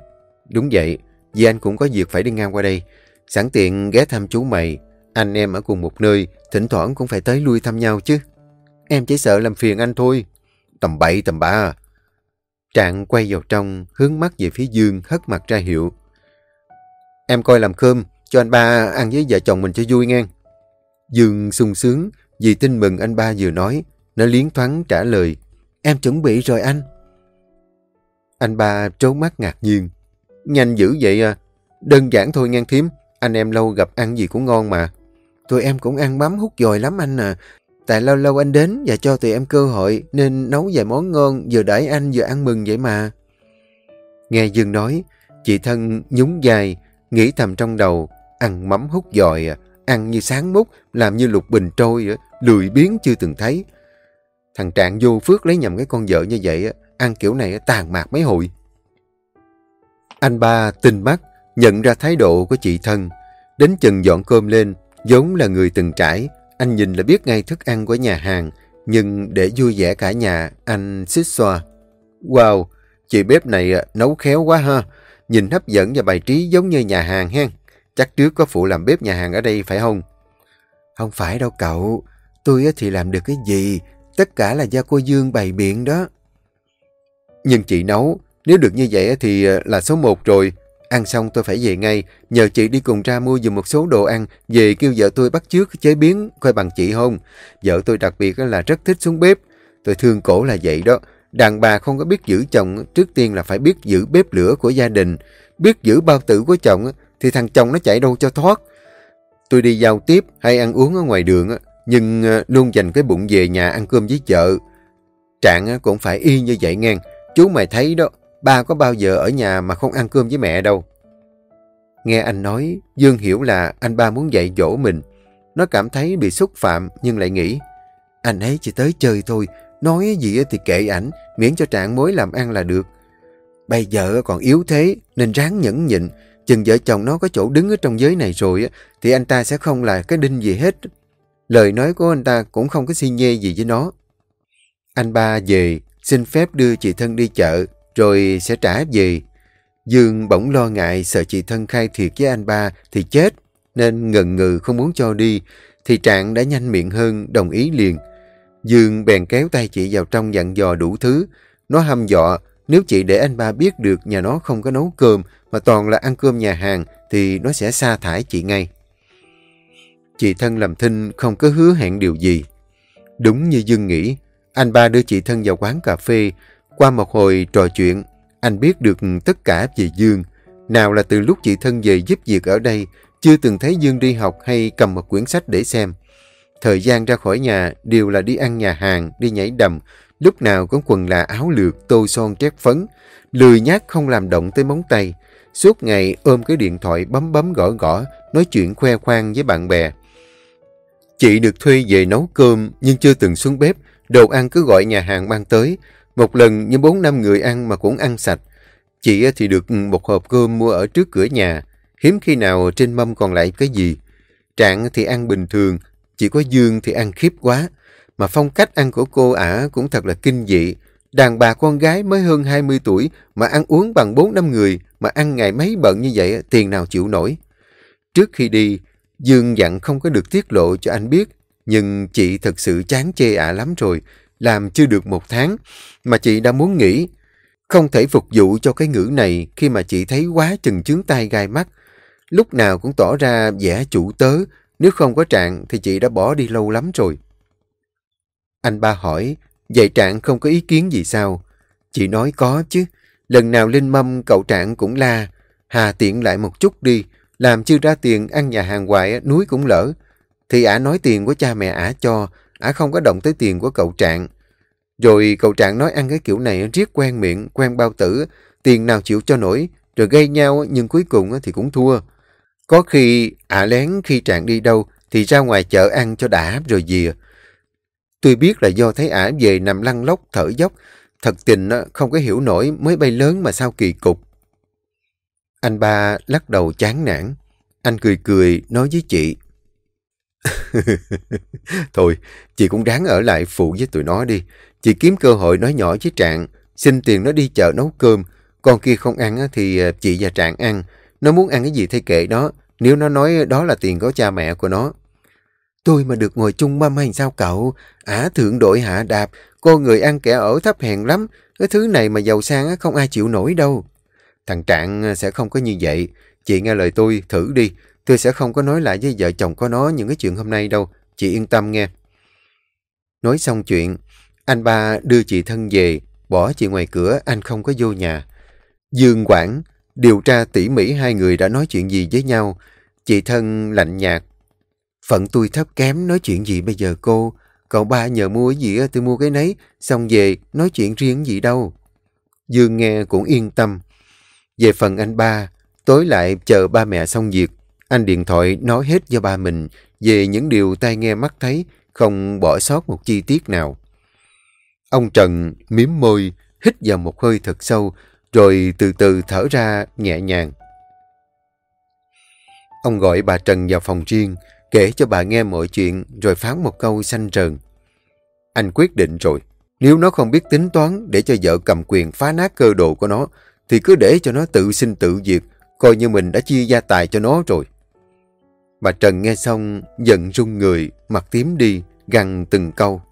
Đúng vậy, vì anh cũng có việc phải đi ngang qua đây. Sẵn tiện ghé thăm chú mày. Anh em ở cùng một nơi, thỉnh thoảng cũng phải tới lui thăm nhau chứ. Em chỉ sợ làm phiền anh thôi. Tầm bậy tầm bạ. Trạng quay vào trong, hướng mắt về phía Dương, hất mặt ra hiệu. Em coi làm cơm, cho anh ba ăn với vợ chồng mình cho vui nghe. Dương sung sướng, vì tin mừng anh ba vừa nói, nó liến thoáng trả lời. Em chuẩn bị rồi anh. Anh ba trố mắt ngạc nhiên. Nhanh dữ vậy à? Đơn giản thôi ngang thím. Anh em lâu gặp ăn gì cũng ngon mà. Tụi em cũng ăn bám hút dồi lắm anh à. Tại lâu lâu anh đến và cho tụi em cơ hội nên nấu vài món ngon vừa đãi anh vừa ăn mừng vậy mà. Nghe Dương nói, chị thân nhún dài, nghĩ thầm trong đầu, ăn mắm hút dòi, à. ăn như sáng múc, làm như lục bình trôi, à. lười biến chưa từng thấy. Thằng Trạng vô phước lấy nhầm cái con vợ như vậy, ăn kiểu này tàn mạc mấy hồi. Anh ba tinh mắt, nhận ra thái độ của chị thân. Đến chừng dọn cơm lên, giống là người từng trải, anh nhìn là biết ngay thức ăn của nhà hàng, nhưng để vui vẻ cả nhà, anh xích xoa. Wow, chị bếp này à, nấu khéo quá ha, nhìn hấp dẫn và bài trí giống như nhà hàng hen. Chắc trước có phụ làm bếp nhà hàng ở đây phải không? Không phải đâu cậu, tôi thì làm được cái gì, tất cả là do cô Dương bày biện đó. Nhưng chị nấu, nếu được như vậy thì ờ, là số một rồi. Ăn xong tôi phải về ngay, nhờ chị đi cùng ra mua dùm một số đồ ăn, về kêu vợ tôi bắt chước chế biến, coi bằng chị không. Vợ tôi đặc biệt là rất thích xuống bếp. Tôi thương cổ là vậy đó. Đàn bà không có biết giữ chồng, trước tiên là phải biết giữ bếp lửa của gia đình. Biết giữ bao tử của chồng, thì thằng chồng nó chạy đâu cho thoát. Tôi đi giao tiếp hay ăn uống ở ngoài đường, nhưng ờ, luôn dành cái bụng về nhà ăn cơm với chợ. Trạng cũng phải y như vậy ngang. Chú mày thấy đó, ba có bao giờ ở nhà mà không ăn cơm với mẹ đâu. Nghe anh nói, Dương hiểu là anh ba muốn dạy dỗ mình. Nó cảm thấy bị xúc phạm nhưng lại nghĩ, anh ấy chỉ tới chơi thôi, nói gì thì kệ ảnh, miễn cho trạng mối làm ăn là được. Bây giờ còn yếu thế nên ráng nhẫn nhịn, chừng vợ chồng nó có chỗ đứng ở trong giới này rồi thì anh ta sẽ không là cái đinh gì hết. Lời nói của anh ta cũng không có si nhê gì với nó. Anh ba về, xin phép đưa chị thân đi chợ, rồi sẽ trả về. Dương bỗng lo ngại sợ chị thân khai thiệt với anh ba thì chết, nên ngần ngừ không muốn cho đi, thì Trạng đã nhanh miệng hơn, đồng ý liền. Dương bèn kéo tay chị vào trong dặn dò đủ thứ. Nó hăm dọ, nếu chị để anh ba biết được nhà nó không có nấu cơm, mà toàn là ăn cơm nhà hàng, thì nó sẽ sa thải chị ngay. Chị thân làm thinh không có hứa hẹn điều gì. Đúng như Dương nghĩ, anh ba đưa chị thân vào quán cà phê, qua một hồi trò chuyện, anh biết được tất cả về Dương. Nào là từ lúc chị thân về giúp việc ở đây, chưa từng thấy Dương đi học hay cầm một quyển sách để xem. Thời gian ra khỏi nhà đều là đi ăn nhà hàng, đi nhảy đầm, lúc nào cũng quần là áo lược, tô son trét phấn, lười nhát không làm động tới móng tay. Suốt ngày ôm cái điện thoại bấm bấm gõ gõ, nói chuyện khoe khoang với bạn bè. Chị được thuê về nấu cơm nhưng chưa từng xuống bếp, đồ ăn cứ gọi nhà hàng mang tới, một lần như bốn năm người ăn mà cũng ăn sạch. Chị thì được một hộp cơm mua ở trước cửa nhà. Hiếm khi nào trên mâm còn lại cái gì. Trạng thì ăn bình thường, chỉ có Dương thì ăn khiếp quá. Mà phong cách ăn của cô ả cũng thật là kinh dị. Đàn bà con gái mới hơn 20 tuổi mà ăn uống bằng 4 năm người mà ăn ngày mấy bận như vậy tiền nào chịu nổi. Trước khi đi, Dương dặn không có được tiết lộ cho anh biết. Nhưng chị thật sự chán chê ả lắm rồi làm chưa được một tháng, mà chị đã muốn nghỉ. Không thể phục vụ cho cái ngữ này khi mà chị thấy quá chừng chướng tay gai mắt. Lúc nào cũng tỏ ra vẻ chủ tớ, nếu không có Trạng thì chị đã bỏ đi lâu lắm rồi. Anh ba hỏi, vậy Trạng không có ý kiến gì sao? Chị nói có chứ, lần nào lên mâm cậu Trạng cũng la, hà tiện lại một chút đi, làm chưa ra tiền ăn nhà hàng hoài núi cũng lỡ. Thì ả nói tiền của cha mẹ ả cho, ả không có động tới tiền của cậu Trạng. Rồi cậu Trạng nói ăn cái kiểu này riết quen miệng, quen bao tử, tiền nào chịu cho nổi, rồi gây nhau nhưng cuối cùng thì cũng thua. Có khi ả lén khi Trạng đi đâu thì ra ngoài chợ ăn cho đã rồi dìa. Tôi biết là do thấy ả về nằm lăn lóc thở dốc, thật tình không có hiểu nổi mới bay lớn mà sao kỳ cục. Anh ba lắc đầu chán nản. Anh cười cười nói với chị. Thôi, chị cũng đáng ở lại phụ với tụi nó đi. Chị kiếm cơ hội nói nhỏ với Trạng, xin tiền nó đi chợ nấu cơm. Con kia không ăn thì ờ, chị và Trạng ăn. Nó muốn ăn cái gì thì kệ đó nếu nó nói đó là tiền của cha mẹ của nó. Tôi mà được ngồi chung mâm hay sao cậu? Ả thượng đội hạ đạp, cô người ăn kẻ ở thấp hèn lắm. Cái thứ này mà giàu sang không ai chịu nổi đâu. Thằng Trạng ờ, sẽ không có như vậy. Chị nghe lời tôi, thử đi. Tôi sẽ không có nói lại với vợ chồng có nó những cái chuyện hôm nay đâu. Chị yên tâm nghe. Nói xong chuyện, anh ba đưa chị thân về, bỏ chị ngoài cửa, anh không có vô nhà. Dương Quảng điều tra tỉ mỉ hai người đã nói chuyện gì với nhau. Chị thân lạnh nhạt. Phận tôi thấp kém nói chuyện gì bây giờ cô? Cậu ba nhờ mua cái gì tôi mua cái nấy, xong về nói chuyện riêng gì đâu. Dương nghe cũng yên tâm. Về phần anh ba, tối lại chờ ba mẹ xong việc, anh điện thoại nói hết cho ba mình về những điều tai nghe mắt thấy, không bỏ sót một chi tiết nào. Ông Trần miếm môi, hít vào một hơi thật sâu, rồi từ từ thở ra nhẹ nhàng. Ông gọi bà Trần vào phòng riêng, kể cho bà nghe mọi chuyện, rồi phán một câu xanh trần. Anh quyết định rồi, nếu nó không biết tính toán để cho vợ cầm quyền phá nát cơ đồ của nó, thì cứ để cho nó tự sinh tự diệt, coi như mình đã chia gia tài cho nó rồi. Bà Trần nghe xong, giận run người, mặt tím đi, gằn từng câu.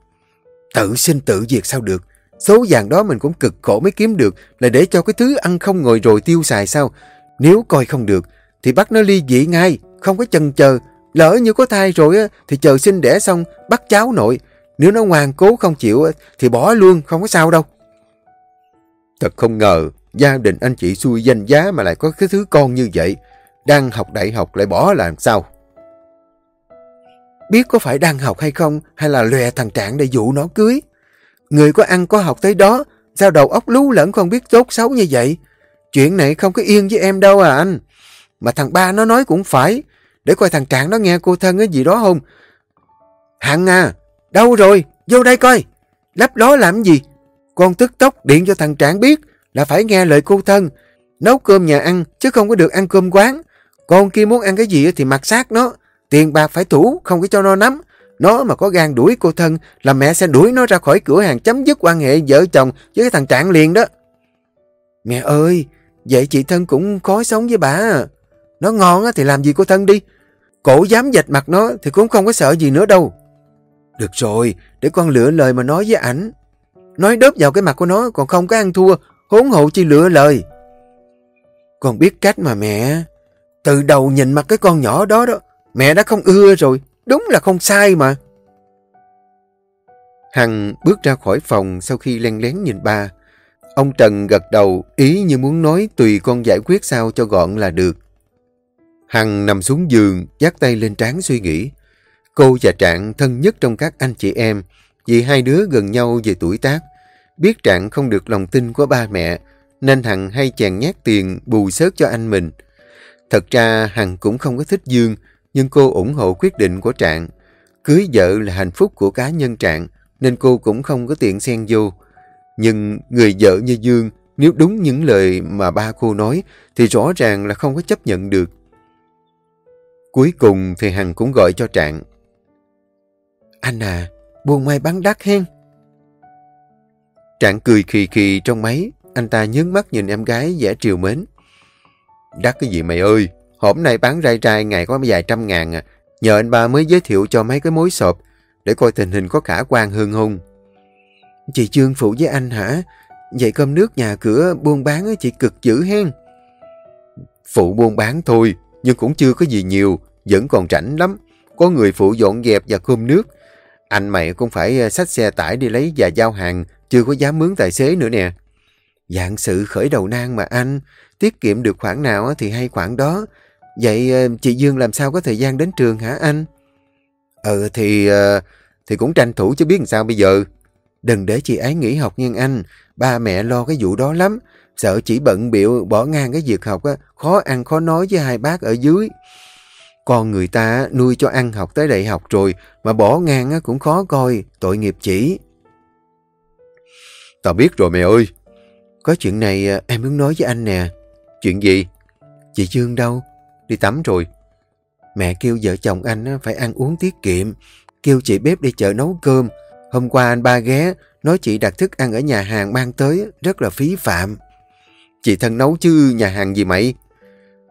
Tự sinh tự diệt sao được? Số vàng đó mình cũng cực khổ mới kiếm được là để cho cái thứ ăn không ngồi rồi tiêu xài sao? Nếu coi không được, thì bắt nó ly dị ngay, không có chần chờ. Lỡ như có thai rồi thì chờ sinh đẻ xong, bắt cháu nội. Nếu nó ngoan cố không chịu thì bỏ luôn, không có sao đâu. Thật không ngờ, gia đình anh chị xui danh giá mà lại có cái thứ con như vậy. Đang học đại học lại bỏ làm sao? Biết có phải đang học hay không, hay là lòe thằng Trạng để dụ nó cưới. Người có ăn có học tới đó, sao đầu óc lú lẫn không biết tốt xấu như vậy? Chuyện này không có yên với em đâu à anh. Mà thằng ba nó nói cũng phải, để coi thằng Trạng nó nghe cô thân cái gì đó không. Hằng à, đâu rồi? Vô đây coi. Lắp ló làm gì? Con tức tốc điện cho thằng Trạng biết là phải nghe lời cô thân. Nấu cơm nhà ăn chứ không có được ăn cơm quán. Con kia muốn ăn cái gì thì mặc sát nó. Tiền bạc phải thủ, không có cho nó nắm. Nó mà có gan đuổi cô thân là mẹ sẽ đuổi nó ra khỏi cửa hàng chấm dứt quan hệ vợ chồng với cái thằng Trạng liền đó. Mẹ ơi, vậy chị thân cũng khó sống với bà. Nó ngon thì làm gì cô thân đi. Cổ dám dạch mặt nó thì cũng không có sợ gì nữa đâu. Được rồi, để con lựa lời mà nói với ảnh. Nói đớp vào cái mặt của nó còn không có ăn thua, hốn hộ chi lựa lời. Con biết cách mà mẹ. Từ đầu nhìn mặt cái con nhỏ đó đó, mẹ đã không ưa rồi, đúng là không sai mà. Hằng bước ra khỏi phòng sau khi len lén nhìn ba. Ông Trần gật đầu ý như muốn nói tùy con giải quyết sao cho gọn là được. Hằng nằm xuống giường, dắt tay lên trán suy nghĩ. Cô và Trạng thân nhất trong các anh chị em, vì hai đứa gần nhau về tuổi tác. Biết Trạng không được lòng tin của ba mẹ, nên Hằng hay chèn nhát tiền bù sớt cho anh mình. Thật ra Hằng cũng không có thích Dương, nhưng cô ủng hộ quyết định của Trạng. Cưới vợ là hạnh phúc của cá nhân Trạng, nên cô cũng không có tiện xen vô. Nhưng người vợ như Dương, nếu đúng những lời mà ba cô nói, thì rõ ràng là không có chấp nhận được. Cuối cùng thì Hằng cũng gọi cho Trạng. Anh à, buồn may bán đắt hen. Trạng cười khì khì trong máy, anh ta nhướng mắt nhìn em gái vẻ triều mến. Đắt cái gì mày ơi, hôm nay bán rai rai ngày có vài trăm ngàn à, nhờ anh ba mới giới thiệu cho mấy cái mối sộp, để coi tình hình có khả quan hơn không. Chị Trương phụ với anh hả? Vậy cơm nước nhà cửa buôn bán chị cực dữ hen. Phụ buôn bán thôi, nhưng cũng chưa có gì nhiều, vẫn còn rảnh lắm. Có người phụ dọn dẹp và cơm nước. Anh mày cũng phải à, xách xe tải đi lấy và giao hàng, chưa có dám mướn tài xế nữa nè. Dạng sự khởi đầu nan mà anh, tiết kiệm được khoản nào thì hay khoản đó. Vậy ờ, chị Dương làm sao có thời gian đến trường hả anh? Ừ thì ờ, thì cũng tranh thủ chứ biết làm sao bây giờ. Đừng để chị ấy nghỉ học nha anh, ba mẹ lo cái vụ đó lắm. Sợ chỉ bận biệu bỏ ngang cái việc học á, khó ăn khó nói với hai bác ở dưới. Con người ta nuôi cho ăn học tới đại học rồi mà bỏ ngang cũng khó coi, tội nghiệp chỉ. Tao biết rồi mẹ ơi. Có chuyện này em muốn nói với anh nè. Chuyện gì? Chị Dương đâu? Đi tắm rồi. Mẹ kêu vợ chồng anh phải ăn uống tiết kiệm. Kêu chị bếp đi chợ nấu cơm. Hôm qua anh ba ghé, nói chị đặt thức ăn ở nhà hàng mang tới, rất là phí phạm. Chị thân nấu chứ nhà hàng gì mày?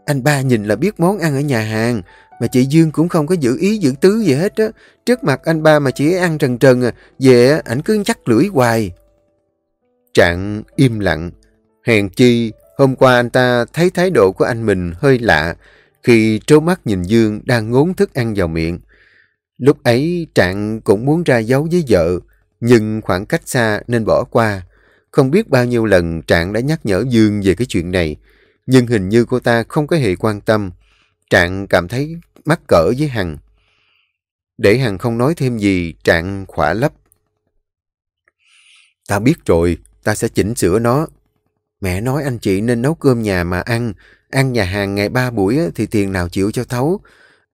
Anh ba nhìn là biết món ăn ở nhà hàng, mà chị Dương cũng không có giữ ý giữ tứ gì hết á. Trước mặt anh ba mà chị ấy ăn trần trần à, về ảnh cứ chắc lưỡi hoài. Trạng im lặng. Hèn chi, hôm qua anh ta thấy thái độ của anh mình hơi lạ khi trố mắt nhìn Dương đang ngốn thức ăn vào miệng. Lúc ấy Trạng cũng muốn ra giấu với vợ, nhưng khoảng cách xa nên bỏ qua. Không biết bao nhiêu lần Trạng đã nhắc nhở Dương về cái chuyện này, nhưng hình như cô ta không có hề quan tâm. Trạng cảm thấy mắc cỡ với Hằng. Để Hằng không nói thêm gì, Trạng khỏa lấp. Ta biết rồi, ta sẽ chỉnh sửa nó. Mẹ nói anh chị nên nấu cơm nhà mà ăn. Ăn nhà hàng ngày ba buổi thì tiền nào chịu cho thấu.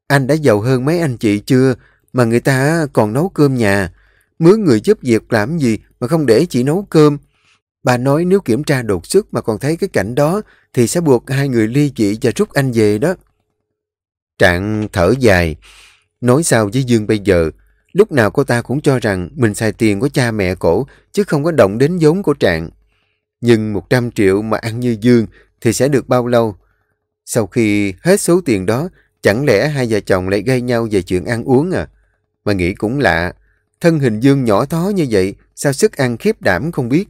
Anh đã giàu hơn mấy anh chị chưa? Mà người ta còn nấu cơm nhà. Mướn người giúp việc làm gì mà không để chị nấu cơm. Bà nói nếu kiểm tra đột xuất mà còn thấy cái cảnh đó thì sẽ buộc hai người ly dị và rút anh về đó. Trạng thở dài. Nói sao với Dương bây giờ? Lúc nào cô ta cũng cho rằng mình xài tiền của cha mẹ cổ chứ không có động đến vốn của Trạng. Nhưng 100 triệu mà ăn như Dương thì sẽ được bao lâu? Sau khi hết số tiền đó, chẳng lẽ hai vợ chồng lại gây nhau về chuyện ăn uống à? Mà nghĩ cũng lạ, thân hình Dương nhỏ thó như vậy, sao sức ăn khiếp đảm không biết?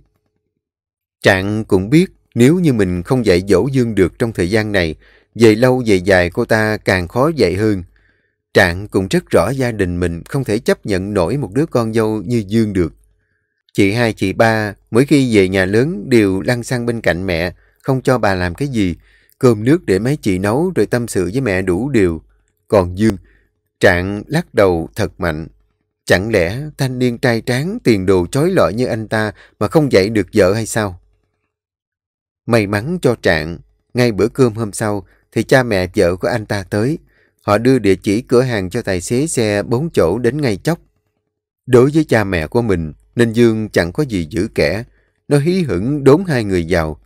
Trạng cũng biết nếu như mình không dạy dỗ Dương được trong thời gian này, về lâu về dài cô ta càng khó dạy hơn. Trạng cũng rất rõ gia đình mình không thể chấp nhận nổi một đứa con dâu như Dương được. Chị hai, chị ba, mỗi khi về nhà lớn đều lăn xăng bên cạnh mẹ, không cho bà làm cái gì. Cơm nước để mấy chị nấu rồi tâm sự với mẹ đủ điều. Còn Dương, Trạng lắc đầu thật mạnh. Chẳng lẽ thanh niên trai tráng tiền đồ chói lọi như anh ta mà không dạy được vợ hay sao? May mắn cho Trạng, ngay bữa cơm hôm sau thì cha mẹ vợ của anh ta tới. Họ đưa địa chỉ cửa hàng cho tài xế xe bốn chỗ đến ngay chốc. Đối với cha mẹ của mình, nên Dương chẳng có gì giữ kẻ. Nó hí hửng đốn hai người vào.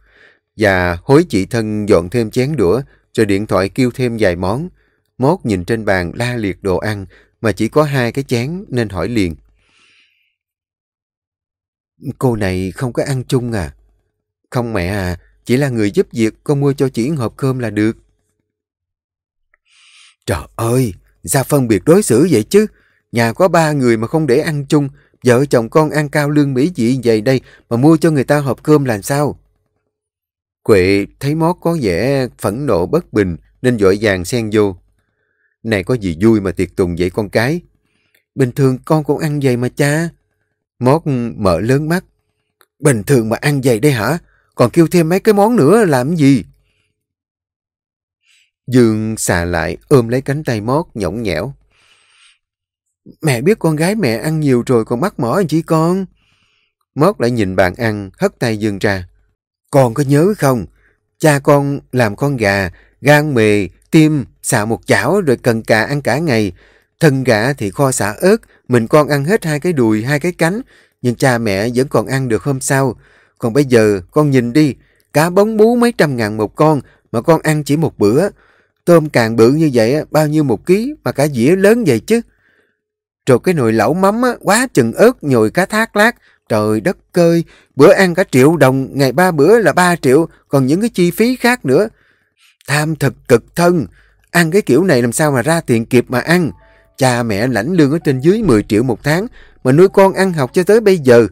Và hối chị thân dọn thêm chén đũa, rồi điện thoại kêu thêm vài món. Mốt nhìn trên bàn la liệt đồ ăn, mà chỉ có hai cái chén nên hỏi liền. Cô này không có ăn chung à? Không mẹ à, chỉ là người giúp việc, con mua cho chị hộp cơm là được. Trời ơi, ra phân biệt đối xử vậy chứ? Nhà có ba người mà không để ăn chung, vợ chồng con ăn cao lương mỹ dị vậy đây mà mua cho người ta hộp cơm làm sao? Quệ thấy Mót có vẻ phẫn nộ bất bình nên vội vàng xen vô. Này có gì vui mà tiệc tùng vậy con cái? Bình thường con cũng ăn vậy mà cha. Mót mở lớn mắt. Bình thường mà ăn vậy đây hả? Còn kêu thêm mấy cái món nữa làm gì? Dương xà lại ôm lấy cánh tay Mót nhõng nhẽo. Mẹ biết con gái mẹ ăn nhiều rồi còn mắc mỏ anh chị con. Mót lại nhìn bàn ăn, hất tay Dương ra. Con có nhớ không? Cha con làm con gà, gan mề, tim, xào một chảo rồi cần cà ăn cả ngày. Thân gà thì kho xả ớt, mình con ăn hết hai cái đùi, hai cái cánh. Nhưng cha mẹ vẫn còn ăn được hôm sau. Còn bây giờ, con nhìn đi, cá bóng bú mấy trăm ngàn một con, mà con ăn chỉ một bữa. Tôm càng bự như vậy, bao nhiêu một ký, mà cả dĩa lớn vậy chứ. Rồi cái nồi lẩu mắm á, quá chừng ớt nhồi cá thác lát. Trời đất cơi, bữa ăn cả triệu đồng, ngày ba bữa là ba triệu, còn những cái chi phí khác nữa. Tham thực cực thân, ăn cái kiểu này làm sao mà ra tiền kịp mà ăn. Cha mẹ lãnh lương ở trên dưới 10 triệu một tháng, mà nuôi con ăn học cho tới bây giờ.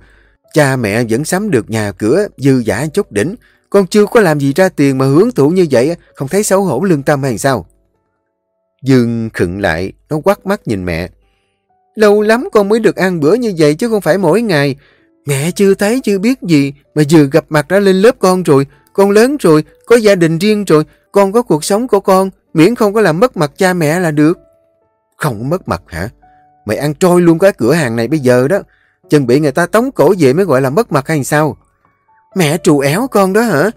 Cha mẹ vẫn sắm được nhà cửa, dư giả chút đỉnh. Con chưa có làm gì ra tiền mà hướng thụ như vậy, không thấy xấu hổ lương tâm hay sao? Dương khựng lại, nó quắt mắt nhìn mẹ. Lâu lắm con mới được ăn bữa như vậy chứ không phải mỗi ngày. Mẹ chưa thấy chưa biết gì mà vừa gặp mặt đã lên lớp con rồi. Con lớn rồi, có gia đình riêng rồi, con có cuộc sống của con, miễn không có làm mất mặt cha mẹ là được. Không mất mặt hả? Mày ăn trôi luôn cái cửa hàng này bây giờ đó. Chừng bị người ta tống cổ về mới gọi là mất mặt hay sao? Mẹ trù éo con đó hả?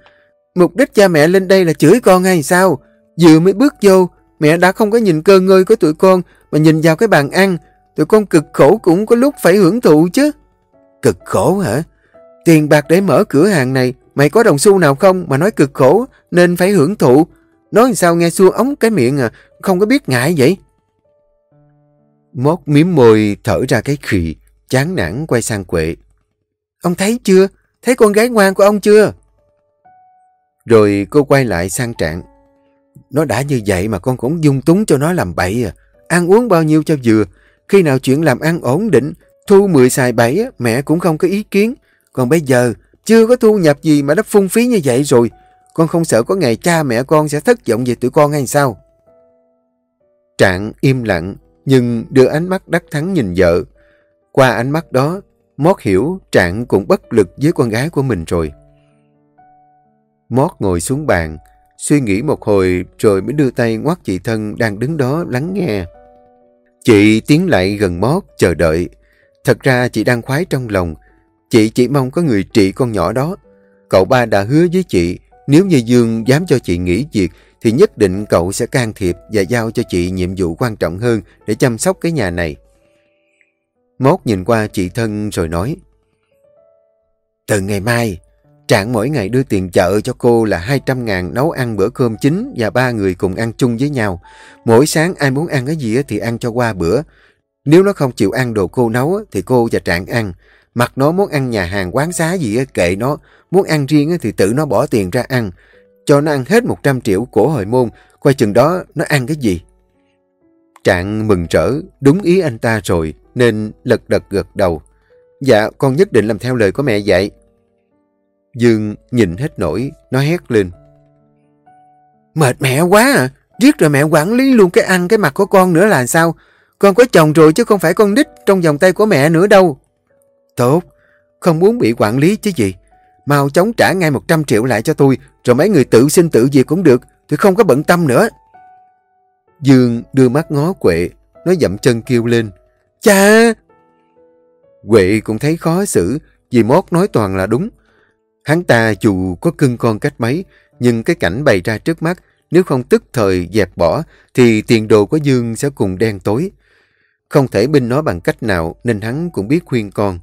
Mục đích cha mẹ lên đây là chửi con hay sao? Vừa mới bước vô, mẹ đã không có nhìn cơ ngơi của tụi con mà nhìn vào cái bàn ăn, Tụi con cực khổ cũng có lúc phải hưởng thụ chứ. Cực khổ hả? Tiền bạc để mở cửa hàng này, mày có đồng xu nào không mà nói cực khổ nên phải hưởng thụ? Nói sao nghe xua ống cái miệng à, không có biết ngại vậy? Mót miếm môi thở ra cái khỉ, chán nản quay sang Quệ. Ông thấy chưa? Thấy con gái ngoan của ông chưa? Rồi cô quay lại sang trạng. Nó đã như vậy mà con cũng dung túng cho nó làm bậy à. Ăn uống bao nhiêu cho vừa, khi nào chuyện làm ăn ổn định, thu 10 xài 7, mẹ cũng không có ý kiến. Còn bây giờ, chưa có thu nhập gì mà đã phung phí như vậy rồi. Con không sợ có ngày cha mẹ con sẽ thất vọng về tụi con hay sao? Trạng im lặng, nhưng đưa ánh mắt đắc thắng nhìn vợ. Qua ánh mắt đó, Mót hiểu Trạng cũng bất lực với con gái của mình rồi. Mót ngồi xuống bàn, suy nghĩ một hồi rồi mới đưa tay ngoắt chị thân đang đứng đó lắng nghe. Chị tiến lại gần mót chờ đợi. Thật ra chị đang khoái trong lòng. Chị chỉ mong có người trị con nhỏ đó. Cậu ba đã hứa với chị nếu như Dương dám cho chị nghỉ việc thì nhất định cậu sẽ can thiệp và giao cho chị nhiệm vụ quan trọng hơn để chăm sóc cái nhà này. Mốt nhìn qua chị thân rồi nói Từ ngày mai, Trạng mỗi ngày đưa tiền chợ cho cô là 200 ngàn nấu ăn bữa cơm chính và ba người cùng ăn chung với nhau. Mỗi sáng ai muốn ăn cái gì thì ăn cho qua bữa. Nếu nó không chịu ăn đồ cô nấu thì cô và Trạng ăn. mặc nó muốn ăn nhà hàng quán xá gì kệ nó. Muốn ăn riêng thì tự nó bỏ tiền ra ăn. Cho nó ăn hết 100 triệu của hồi môn. Quay chừng đó nó ăn cái gì. Trạng mừng rỡ, đúng ý anh ta rồi, nên lật đật gật đầu. Dạ, con nhất định làm theo lời của mẹ dạy. Dương nhìn hết nổi, nó hét lên. Mệt mẹ quá à, riết rồi mẹ quản lý luôn cái ăn cái mặt của con nữa là sao? Con có chồng rồi chứ không phải con nít trong vòng tay của mẹ nữa đâu. Tốt, không muốn bị quản lý chứ gì. Mau chóng trả ngay 100 triệu lại cho tôi, rồi mấy người tự xin tự diệt cũng được, tôi không có bận tâm nữa. Dương đưa mắt ngó Quệ, nó dậm chân kêu lên. Cha! Quệ cũng thấy khó xử, vì Mót nói toàn là đúng. Hắn ta dù có cưng con cách mấy, nhưng cái cảnh bày ra trước mắt, nếu không tức thời dẹp bỏ, thì tiền đồ của Dương sẽ cùng đen tối. Không thể binh nó bằng cách nào, nên hắn cũng biết khuyên con.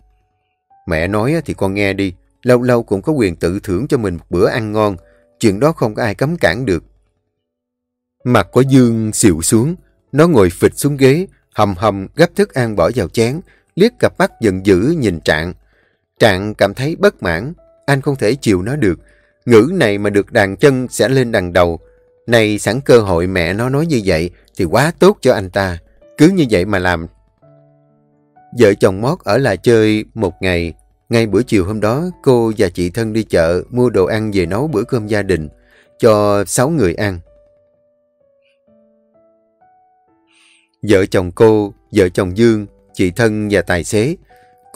Mẹ nói thì con nghe đi, lâu lâu cũng có quyền tự thưởng cho mình một bữa ăn ngon, chuyện đó không có ai cấm cản được. Mặt của Dương xịu xuống, nó ngồi phịch xuống ghế, hầm hầm gấp thức ăn bỏ vào chén, liếc cặp mắt giận dữ nhìn Trạng. Trạng cảm thấy bất mãn, anh không thể chịu nó được. Ngữ này mà được đàn chân sẽ lên đằng đầu. Này sẵn cơ hội mẹ nó nói như vậy thì quá tốt cho anh ta. Cứ như vậy mà làm. Vợ chồng Mót ở lại chơi một ngày. Ngay buổi chiều hôm đó, cô và chị thân đi chợ mua đồ ăn về nấu bữa cơm gia đình cho sáu người ăn. Vợ chồng cô, vợ chồng Dương, chị thân và tài xế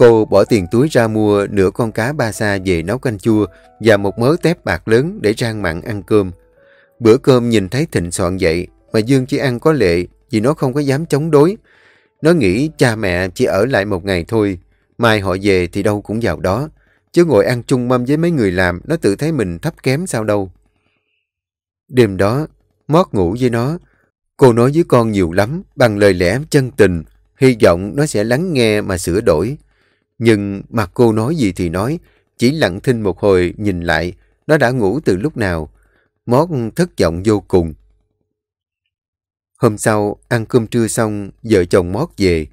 Cô bỏ tiền túi ra mua nửa con cá ba sa về nấu canh chua và một mớ tép bạc lớn để rang mặn ăn cơm. Bữa cơm nhìn thấy thịnh soạn vậy mà Dương chỉ ăn có lệ vì nó không có dám chống đối. Nó nghĩ cha mẹ chỉ ở lại một ngày thôi, mai họ về thì đâu cũng vào đó. Chứ ngồi ăn chung mâm với mấy người làm, nó tự thấy mình thấp kém sao đâu. Đêm đó, mót ngủ với nó. Cô nói với con nhiều lắm, bằng lời lẽ chân tình, hy vọng nó sẽ lắng nghe mà sửa đổi. Nhưng mặt cô nói gì thì nói, chỉ lặng thinh một hồi nhìn lại, nó đã ngủ từ lúc nào. Mót thất vọng vô cùng. Hôm sau, ăn cơm trưa xong, vợ chồng Mót về.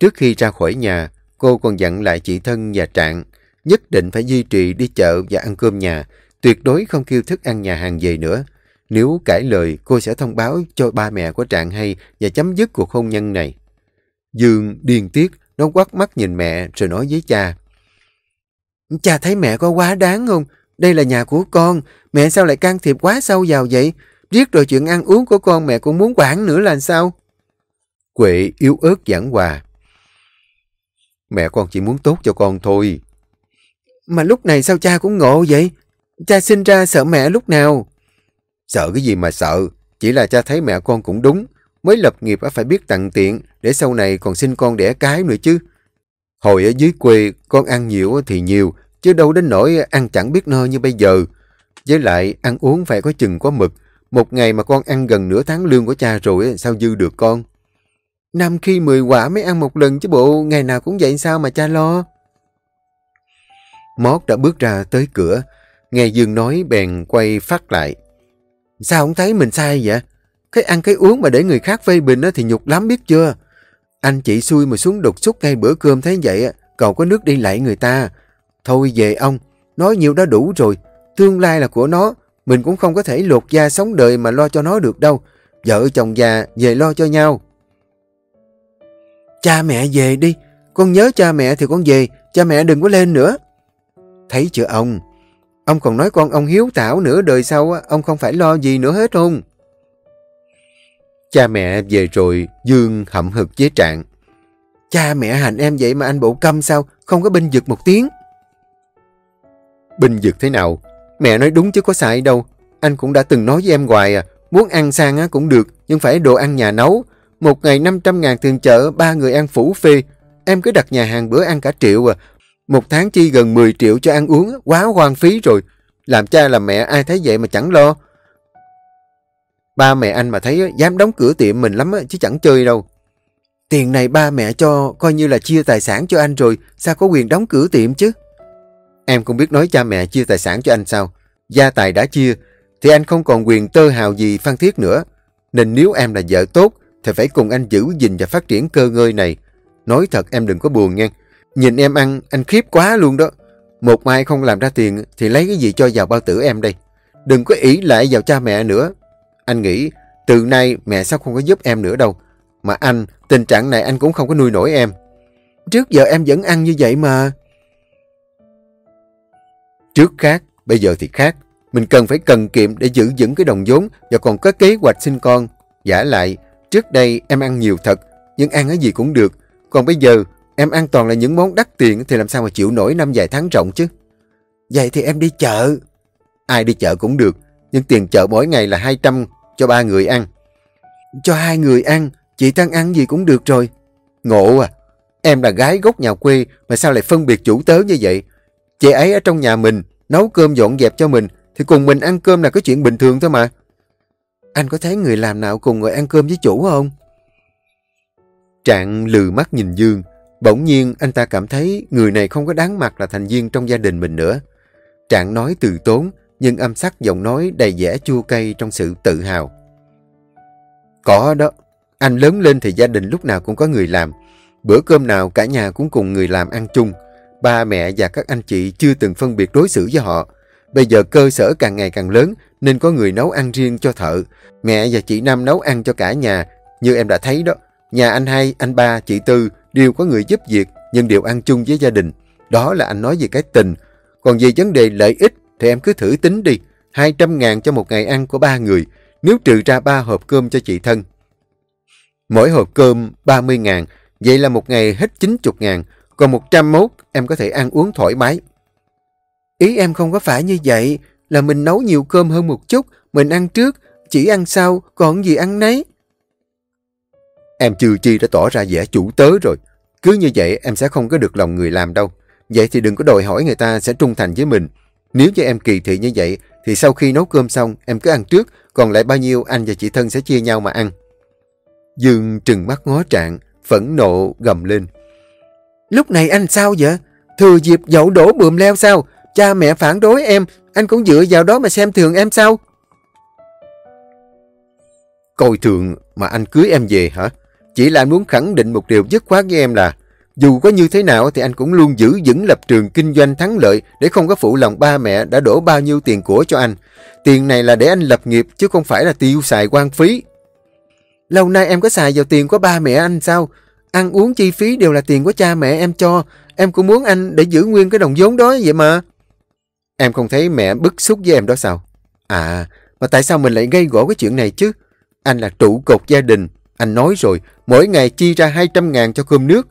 Trước khi ra khỏi nhà, cô còn dặn lại chị thân và Trạng, nhất định phải duy trì đi chợ và ăn cơm nhà, tuyệt đối không kêu thức ăn nhà hàng về nữa. Nếu cãi lời, cô sẽ thông báo cho ba mẹ của Trạng hay và chấm dứt cuộc hôn nhân này. Dương điên tiết nó quắt mắt nhìn mẹ rồi nói với cha. Cha thấy mẹ có quá đáng không? Đây là nhà của con. Mẹ sao lại can thiệp quá sâu vào vậy? Riết rồi chuyện ăn uống của con mẹ cũng muốn quản nữa là sao? Quệ yếu ớt giảng hòa. Mẹ con chỉ muốn tốt cho con thôi. Mà lúc này sao cha cũng ngộ vậy? Cha sinh ra sợ mẹ lúc nào? Sợ cái gì mà sợ? Chỉ là cha thấy mẹ con cũng đúng mới lập nghiệp phải biết tặng tiện để sau này còn sinh con đẻ cái nữa chứ. Hồi ở dưới quê, con ăn nhiều thì nhiều, chứ đâu đến nỗi ăn chẳng biết no như bây giờ. Với lại, ăn uống phải có chừng có mực. Một ngày mà con ăn gần nửa tháng lương của cha rồi, sao dư được con? Năm khi mười quả mới ăn một lần chứ bộ, ngày nào cũng vậy sao mà cha lo? Mót đã bước ra tới cửa, nghe Dương nói bèn quay phát lại. Sao không thấy mình sai vậy? Cái ăn cái uống mà để người khác phê bình thì nhục lắm biết chưa? Anh chị xui mà xuống đục xúc ngay bữa cơm thấy vậy, còn có nước đi lại người ta. Thôi về ông, nói nhiều đã đủ rồi. Tương lai là của nó, mình cũng không có thể lột da sống đời mà lo cho nó được đâu. Vợ chồng già về lo cho nhau. Cha mẹ về đi, con nhớ cha mẹ thì con về, cha mẹ đừng có lên nữa. Thấy chưa ông? Ông còn nói con ông hiếu thảo nữa đời sau, ông không phải lo gì nữa hết không? Cha mẹ về rồi, Dương hậm hực với Trạng. Cha mẹ hành em vậy mà anh bộ câm sao, không có binh dực một tiếng. Binh dực thế nào? Mẹ nói đúng chứ có sai đâu. Anh cũng đã từng nói với em hoài à, muốn ăn sang cũng được, nhưng phải đồ ăn nhà nấu. Một ngày 500 ngàn tiền chợ, ba người ăn phủ phê. Em cứ đặt nhà hàng bữa ăn cả triệu à. Một tháng chi gần 10 triệu cho ăn uống, quá hoang phí rồi. Làm cha làm mẹ ai thấy vậy mà chẳng lo. Ba mẹ anh mà thấy dám đóng cửa tiệm mình lắm chứ chẳng chơi đâu. Tiền này ba mẹ cho coi như là chia tài sản cho anh rồi, sao có quyền đóng cửa tiệm chứ? Em không biết nói cha mẹ chia tài sản cho anh sao? Gia tài đã chia, thì anh không còn quyền tơ hào gì phan thiết nữa. Nên nếu em là vợ tốt, thì phải cùng anh giữ gìn và phát triển cơ ngơi này. Nói thật em đừng có buồn nha. Nhìn em ăn, anh khiếp quá luôn đó. Một mai không làm ra tiền thì lấy cái gì cho vào bao tử em đây. Đừng có ý lại vào cha mẹ nữa. Anh nghĩ từ nay mẹ sao không có giúp em nữa đâu. Mà anh, tình trạng này anh cũng không có nuôi nổi em. Trước giờ em vẫn ăn như vậy mà. Trước khác, bây giờ thì khác. Mình cần phải cần kiệm để giữ vững cái đồng vốn và còn có kế hoạch sinh con. Giả lại, trước đây em ăn nhiều thật, nhưng ăn cái gì cũng được. Còn bây giờ, em ăn toàn là những món đắt tiền thì làm sao mà chịu nổi năm vài tháng rộng chứ. Vậy thì em đi chợ. Ai đi chợ cũng được, nhưng tiền chợ mỗi ngày là 200 cho ba người ăn. Cho hai người ăn, chị tăng ăn gì cũng được rồi. Ngộ à, em là gái gốc nhà quê mà sao lại phân biệt chủ tớ như vậy? Chị ấy ở trong nhà mình, nấu cơm dọn dẹp cho mình, thì cùng mình ăn cơm là cái chuyện bình thường thôi mà. Anh có thấy người làm nào cùng ngồi ăn cơm với chủ không? Trạng lừ mắt nhìn Dương. Bỗng nhiên anh ta cảm thấy người này không có đáng mặt là thành viên trong gia đình mình nữa. Trạng nói từ tốn, nhưng âm sắc giọng nói đầy vẻ chua cay trong sự tự hào. Có đó, anh lớn lên thì gia đình lúc nào cũng có người làm. Bữa cơm nào cả nhà cũng cùng người làm ăn chung. Ba mẹ và các anh chị chưa từng phân biệt đối xử với họ. Bây giờ cơ sở càng ngày càng lớn nên có người nấu ăn riêng cho thợ. Mẹ và chị Năm nấu ăn cho cả nhà. Như em đã thấy đó, nhà anh hai, anh ba, chị Tư đều có người giúp việc nhưng đều ăn chung với gia đình. Đó là anh nói về cái tình. Còn về vấn đề lợi ích thì em cứ thử tính đi. 200 ngàn cho một ngày ăn của ba người nếu trừ ra ba hộp cơm cho chị thân. Mỗi hộp cơm 30 ngàn, vậy là một ngày hết 90 ngàn, còn 101 em có thể ăn uống thoải mái. Ý em không có phải như vậy, là mình nấu nhiều cơm hơn một chút, mình ăn trước, chỉ ăn sau, còn gì ăn nấy. Em trừ chi đã tỏ ra vẻ chủ tớ rồi. Cứ như vậy em sẽ không có được lòng người làm đâu. Vậy thì đừng có đòi hỏi người ta sẽ trung thành với mình. Nếu cho em kỳ thị như vậy, thì sau khi nấu cơm xong, em cứ ăn trước, còn lại bao nhiêu anh và chị thân sẽ chia nhau mà ăn. Dương trừng mắt ngó trạng, phẫn nộ gầm lên. Lúc này anh sao vậy? Thừa dịp dậu đổ bườm leo sao? Cha mẹ phản đối em, anh cũng dựa vào đó mà xem thường em sao? Coi thường mà anh cưới em về hả? Chỉ là muốn khẳng định một điều dứt khoát với em là dù có như thế nào thì anh cũng luôn giữ vững lập trường kinh doanh thắng lợi để không có phụ lòng ba mẹ đã đổ bao nhiêu tiền của cho anh. Tiền này là để anh lập nghiệp chứ không phải là tiêu xài quan phí. Lâu nay em có xài vào tiền của ba mẹ anh sao? Ăn uống chi phí đều là tiền của cha mẹ em cho. Em cũng muốn anh để giữ nguyên cái đồng vốn đó vậy mà. Em không thấy mẹ bức xúc với em đó sao? À, mà tại sao mình lại gây gỗ cái chuyện này chứ? Anh là trụ cột gia đình. Anh nói rồi, mỗi ngày chi ra 200 ngàn cho cơm nước.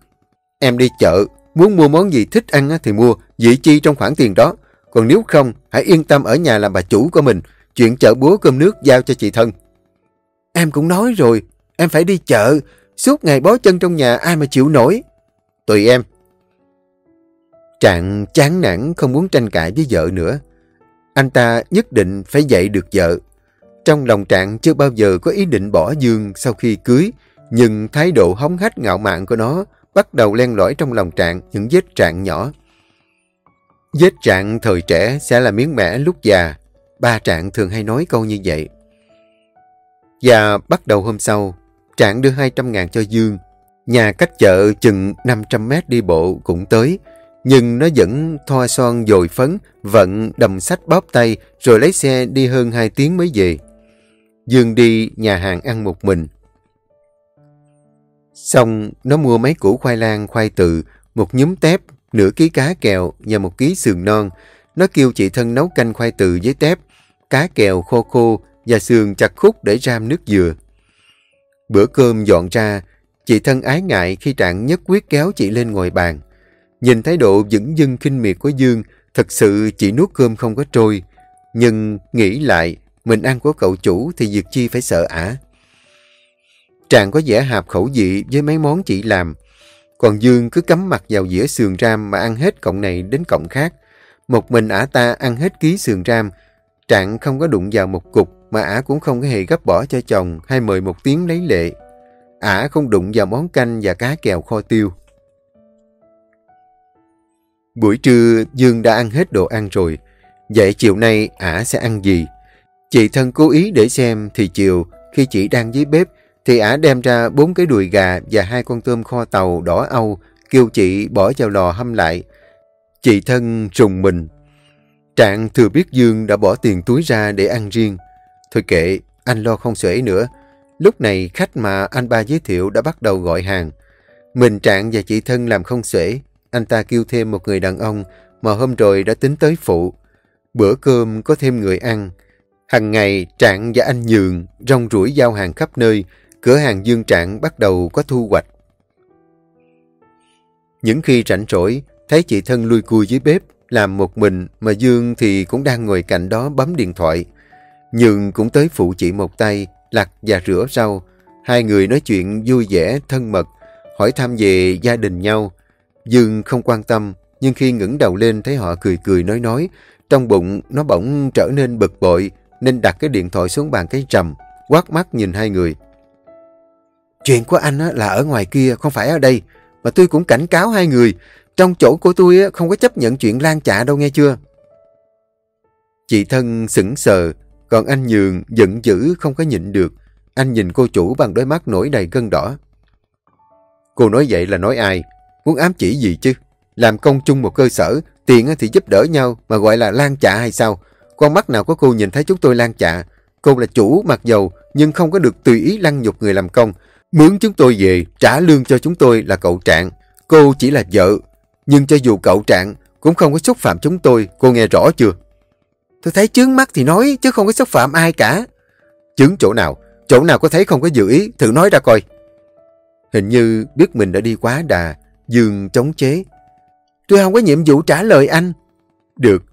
Em đi chợ, muốn mua món gì thích ăn thì mua, dị chi trong khoản tiền đó. Còn nếu không, hãy yên tâm ở nhà làm bà chủ của mình. Chuyện chợ búa cơm nước giao cho chị thân. Em cũng nói rồi, em phải đi chợ. Suốt ngày bó chân trong nhà ai mà chịu nổi. Tùy em. Trạng chán nản không muốn tranh cãi với vợ nữa. Anh ta nhất định phải dạy được vợ. Trong lòng Trạng chưa bao giờ có ý định bỏ Dương sau khi cưới, nhưng thái độ hóng hách ngạo mạn của nó bắt đầu len lỏi trong lòng Trạng những vết trạng nhỏ. Vết trạng thời trẻ sẽ là miếng mẻ lúc già. Ba Trạng thường hay nói câu như vậy. Và bắt đầu hôm sau, Trạng đưa 200 ngàn cho Dương. Nhà cách chợ chừng 500 mét đi bộ cũng tới, nhưng nó vẫn thoa son dồi phấn, vận đầm sách bóp tay rồi lấy xe đi hơn 2 tiếng mới về. Dương đi nhà hàng ăn một mình. Xong, nó mua mấy củ khoai lang, khoai từ, một nhúm tép, nửa ký cá kèo và một ký sườn non. Nó kêu chị thân nấu canh khoai từ với tép, cá kèo khô khô và sườn chặt khúc để ram nước dừa. Bữa cơm dọn ra, chị thân ái ngại khi Trạng nhất quyết kéo chị lên ngồi bàn. Nhìn thái độ dững dưng khinh miệt của Dương, thật sự chị nuốt cơm không có trôi. Nhưng nghĩ lại, mình ăn của cậu chủ thì việc chi phải sợ ả. Trạng có vẻ hạp khẩu dị với mấy món chị làm. Còn Dương cứ cắm mặt vào dĩa sườn ram mà ăn hết cọng này đến cọng khác. Một mình ả ta ăn hết ký sườn ram. Trạng không có đụng vào một cục mà ả cũng không có hề gấp bỏ cho chồng hay mời một tiếng lấy lệ. Ả không đụng vào món canh và cá kèo kho tiêu. Buổi trưa, Dương đã ăn hết đồ ăn rồi. Vậy chiều nay ả sẽ ăn gì? Chị thân cố ý để xem thì chiều, khi chị đang dưới bếp, thì ả đem ra bốn cái đùi gà và hai con tôm kho tàu đỏ âu, kêu chị bỏ vào lò hâm lại. Chị thân trùng mình. Trạng thừa biết Dương đã bỏ tiền túi ra để ăn riêng. Thôi kệ, anh lo không xuể nữa. Lúc này khách mà anh ba giới thiệu đã bắt đầu gọi hàng. Mình Trạng và chị thân làm không xuể. Anh ta kêu thêm một người đàn ông mà hôm rồi đã tính tới phụ. Bữa cơm có thêm người ăn. Hằng ngày Trạng và anh Nhường rong rủi giao hàng khắp nơi. Cửa hàng Dương Trạng bắt đầu có thu hoạch. Những khi rảnh rỗi, thấy chị thân lui cui dưới bếp, làm một mình mà Dương thì cũng đang ngồi cạnh đó bấm điện thoại. Nhường cũng tới phụ chị một tay, lặt và rửa rau. Hai người nói chuyện vui vẻ, thân mật, hỏi thăm về gia đình nhau. Dương không quan tâm, nhưng khi ngẩng đầu lên thấy họ cười cười nói nói, trong bụng nó bỗng trở nên bực bội, nên đặt cái điện thoại xuống bàn cái trầm, quát mắt nhìn hai người. Chuyện của anh là ở ngoài kia, không phải ở đây, mà tôi cũng cảnh cáo hai người, trong chỗ của tôi không có chấp nhận chuyện lan chạ đâu nghe chưa? Chị thân sững sờ, còn anh Nhường giận dữ không có nhịn được. Anh nhìn cô chủ bằng đôi mắt nổi đầy gân đỏ. Cô nói vậy là nói ai? Muốn ám chỉ gì chứ? Làm công chung một cơ sở, tiền thì giúp đỡ nhau mà gọi là lan chạ hay sao? Con mắt nào có cô nhìn thấy chúng tôi lan chạ? Cô là chủ mặc dầu nhưng không có được tùy ý lăng nhục người làm công. Mướn chúng tôi về, trả lương cho chúng tôi là cậu Trạng. Cô chỉ là vợ, nhưng cho dù cậu Trạng cũng không có xúc phạm chúng tôi, cô nghe rõ chưa? Tôi thấy chướng mắt thì nói, chứ không có xúc phạm ai cả. Chướng chỗ nào? Chỗ nào có thấy không có dự ý, thử nói ra coi. Hình như biết mình đã đi quá đà, Dương chống chế. Tôi không có nhiệm vụ trả lời anh. Được.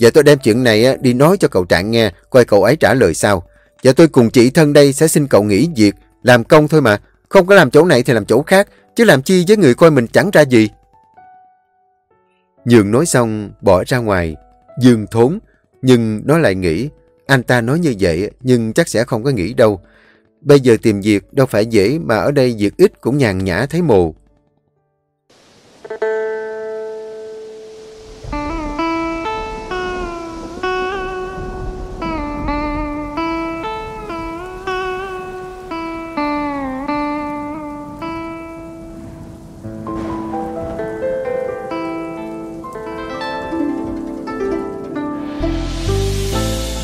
Vậy tôi đem chuyện này đi nói cho cậu Trạng nghe, coi cậu ấy trả lời sao. Và tôi cùng chị thân đây sẽ xin cậu nghỉ việc, làm công thôi mà. Không có làm chỗ này thì làm chỗ khác, chứ làm chi với người coi mình chẳng ra gì. Dương nói xong, bỏ ra ngoài. Dương thốn, nhưng nó lại nghĩ, anh ta nói như vậy nhưng chắc sẽ không có nghĩ đâu. Bây giờ tìm việc đâu phải dễ mà ở đây việc ít cũng nhàn nhã thấy mồ.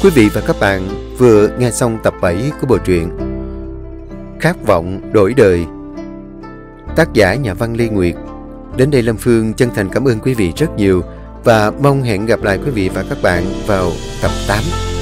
Quý vị và các bạn vừa nghe xong tập 7 của bộ truyện Khát vọng đổi đời. Tác giả nhà văn Lê Nguyệt. Đến đây Lâm Phương chân thành cảm ơn quý vị rất nhiều và mong hẹn gặp lại quý vị và các bạn vào tập 8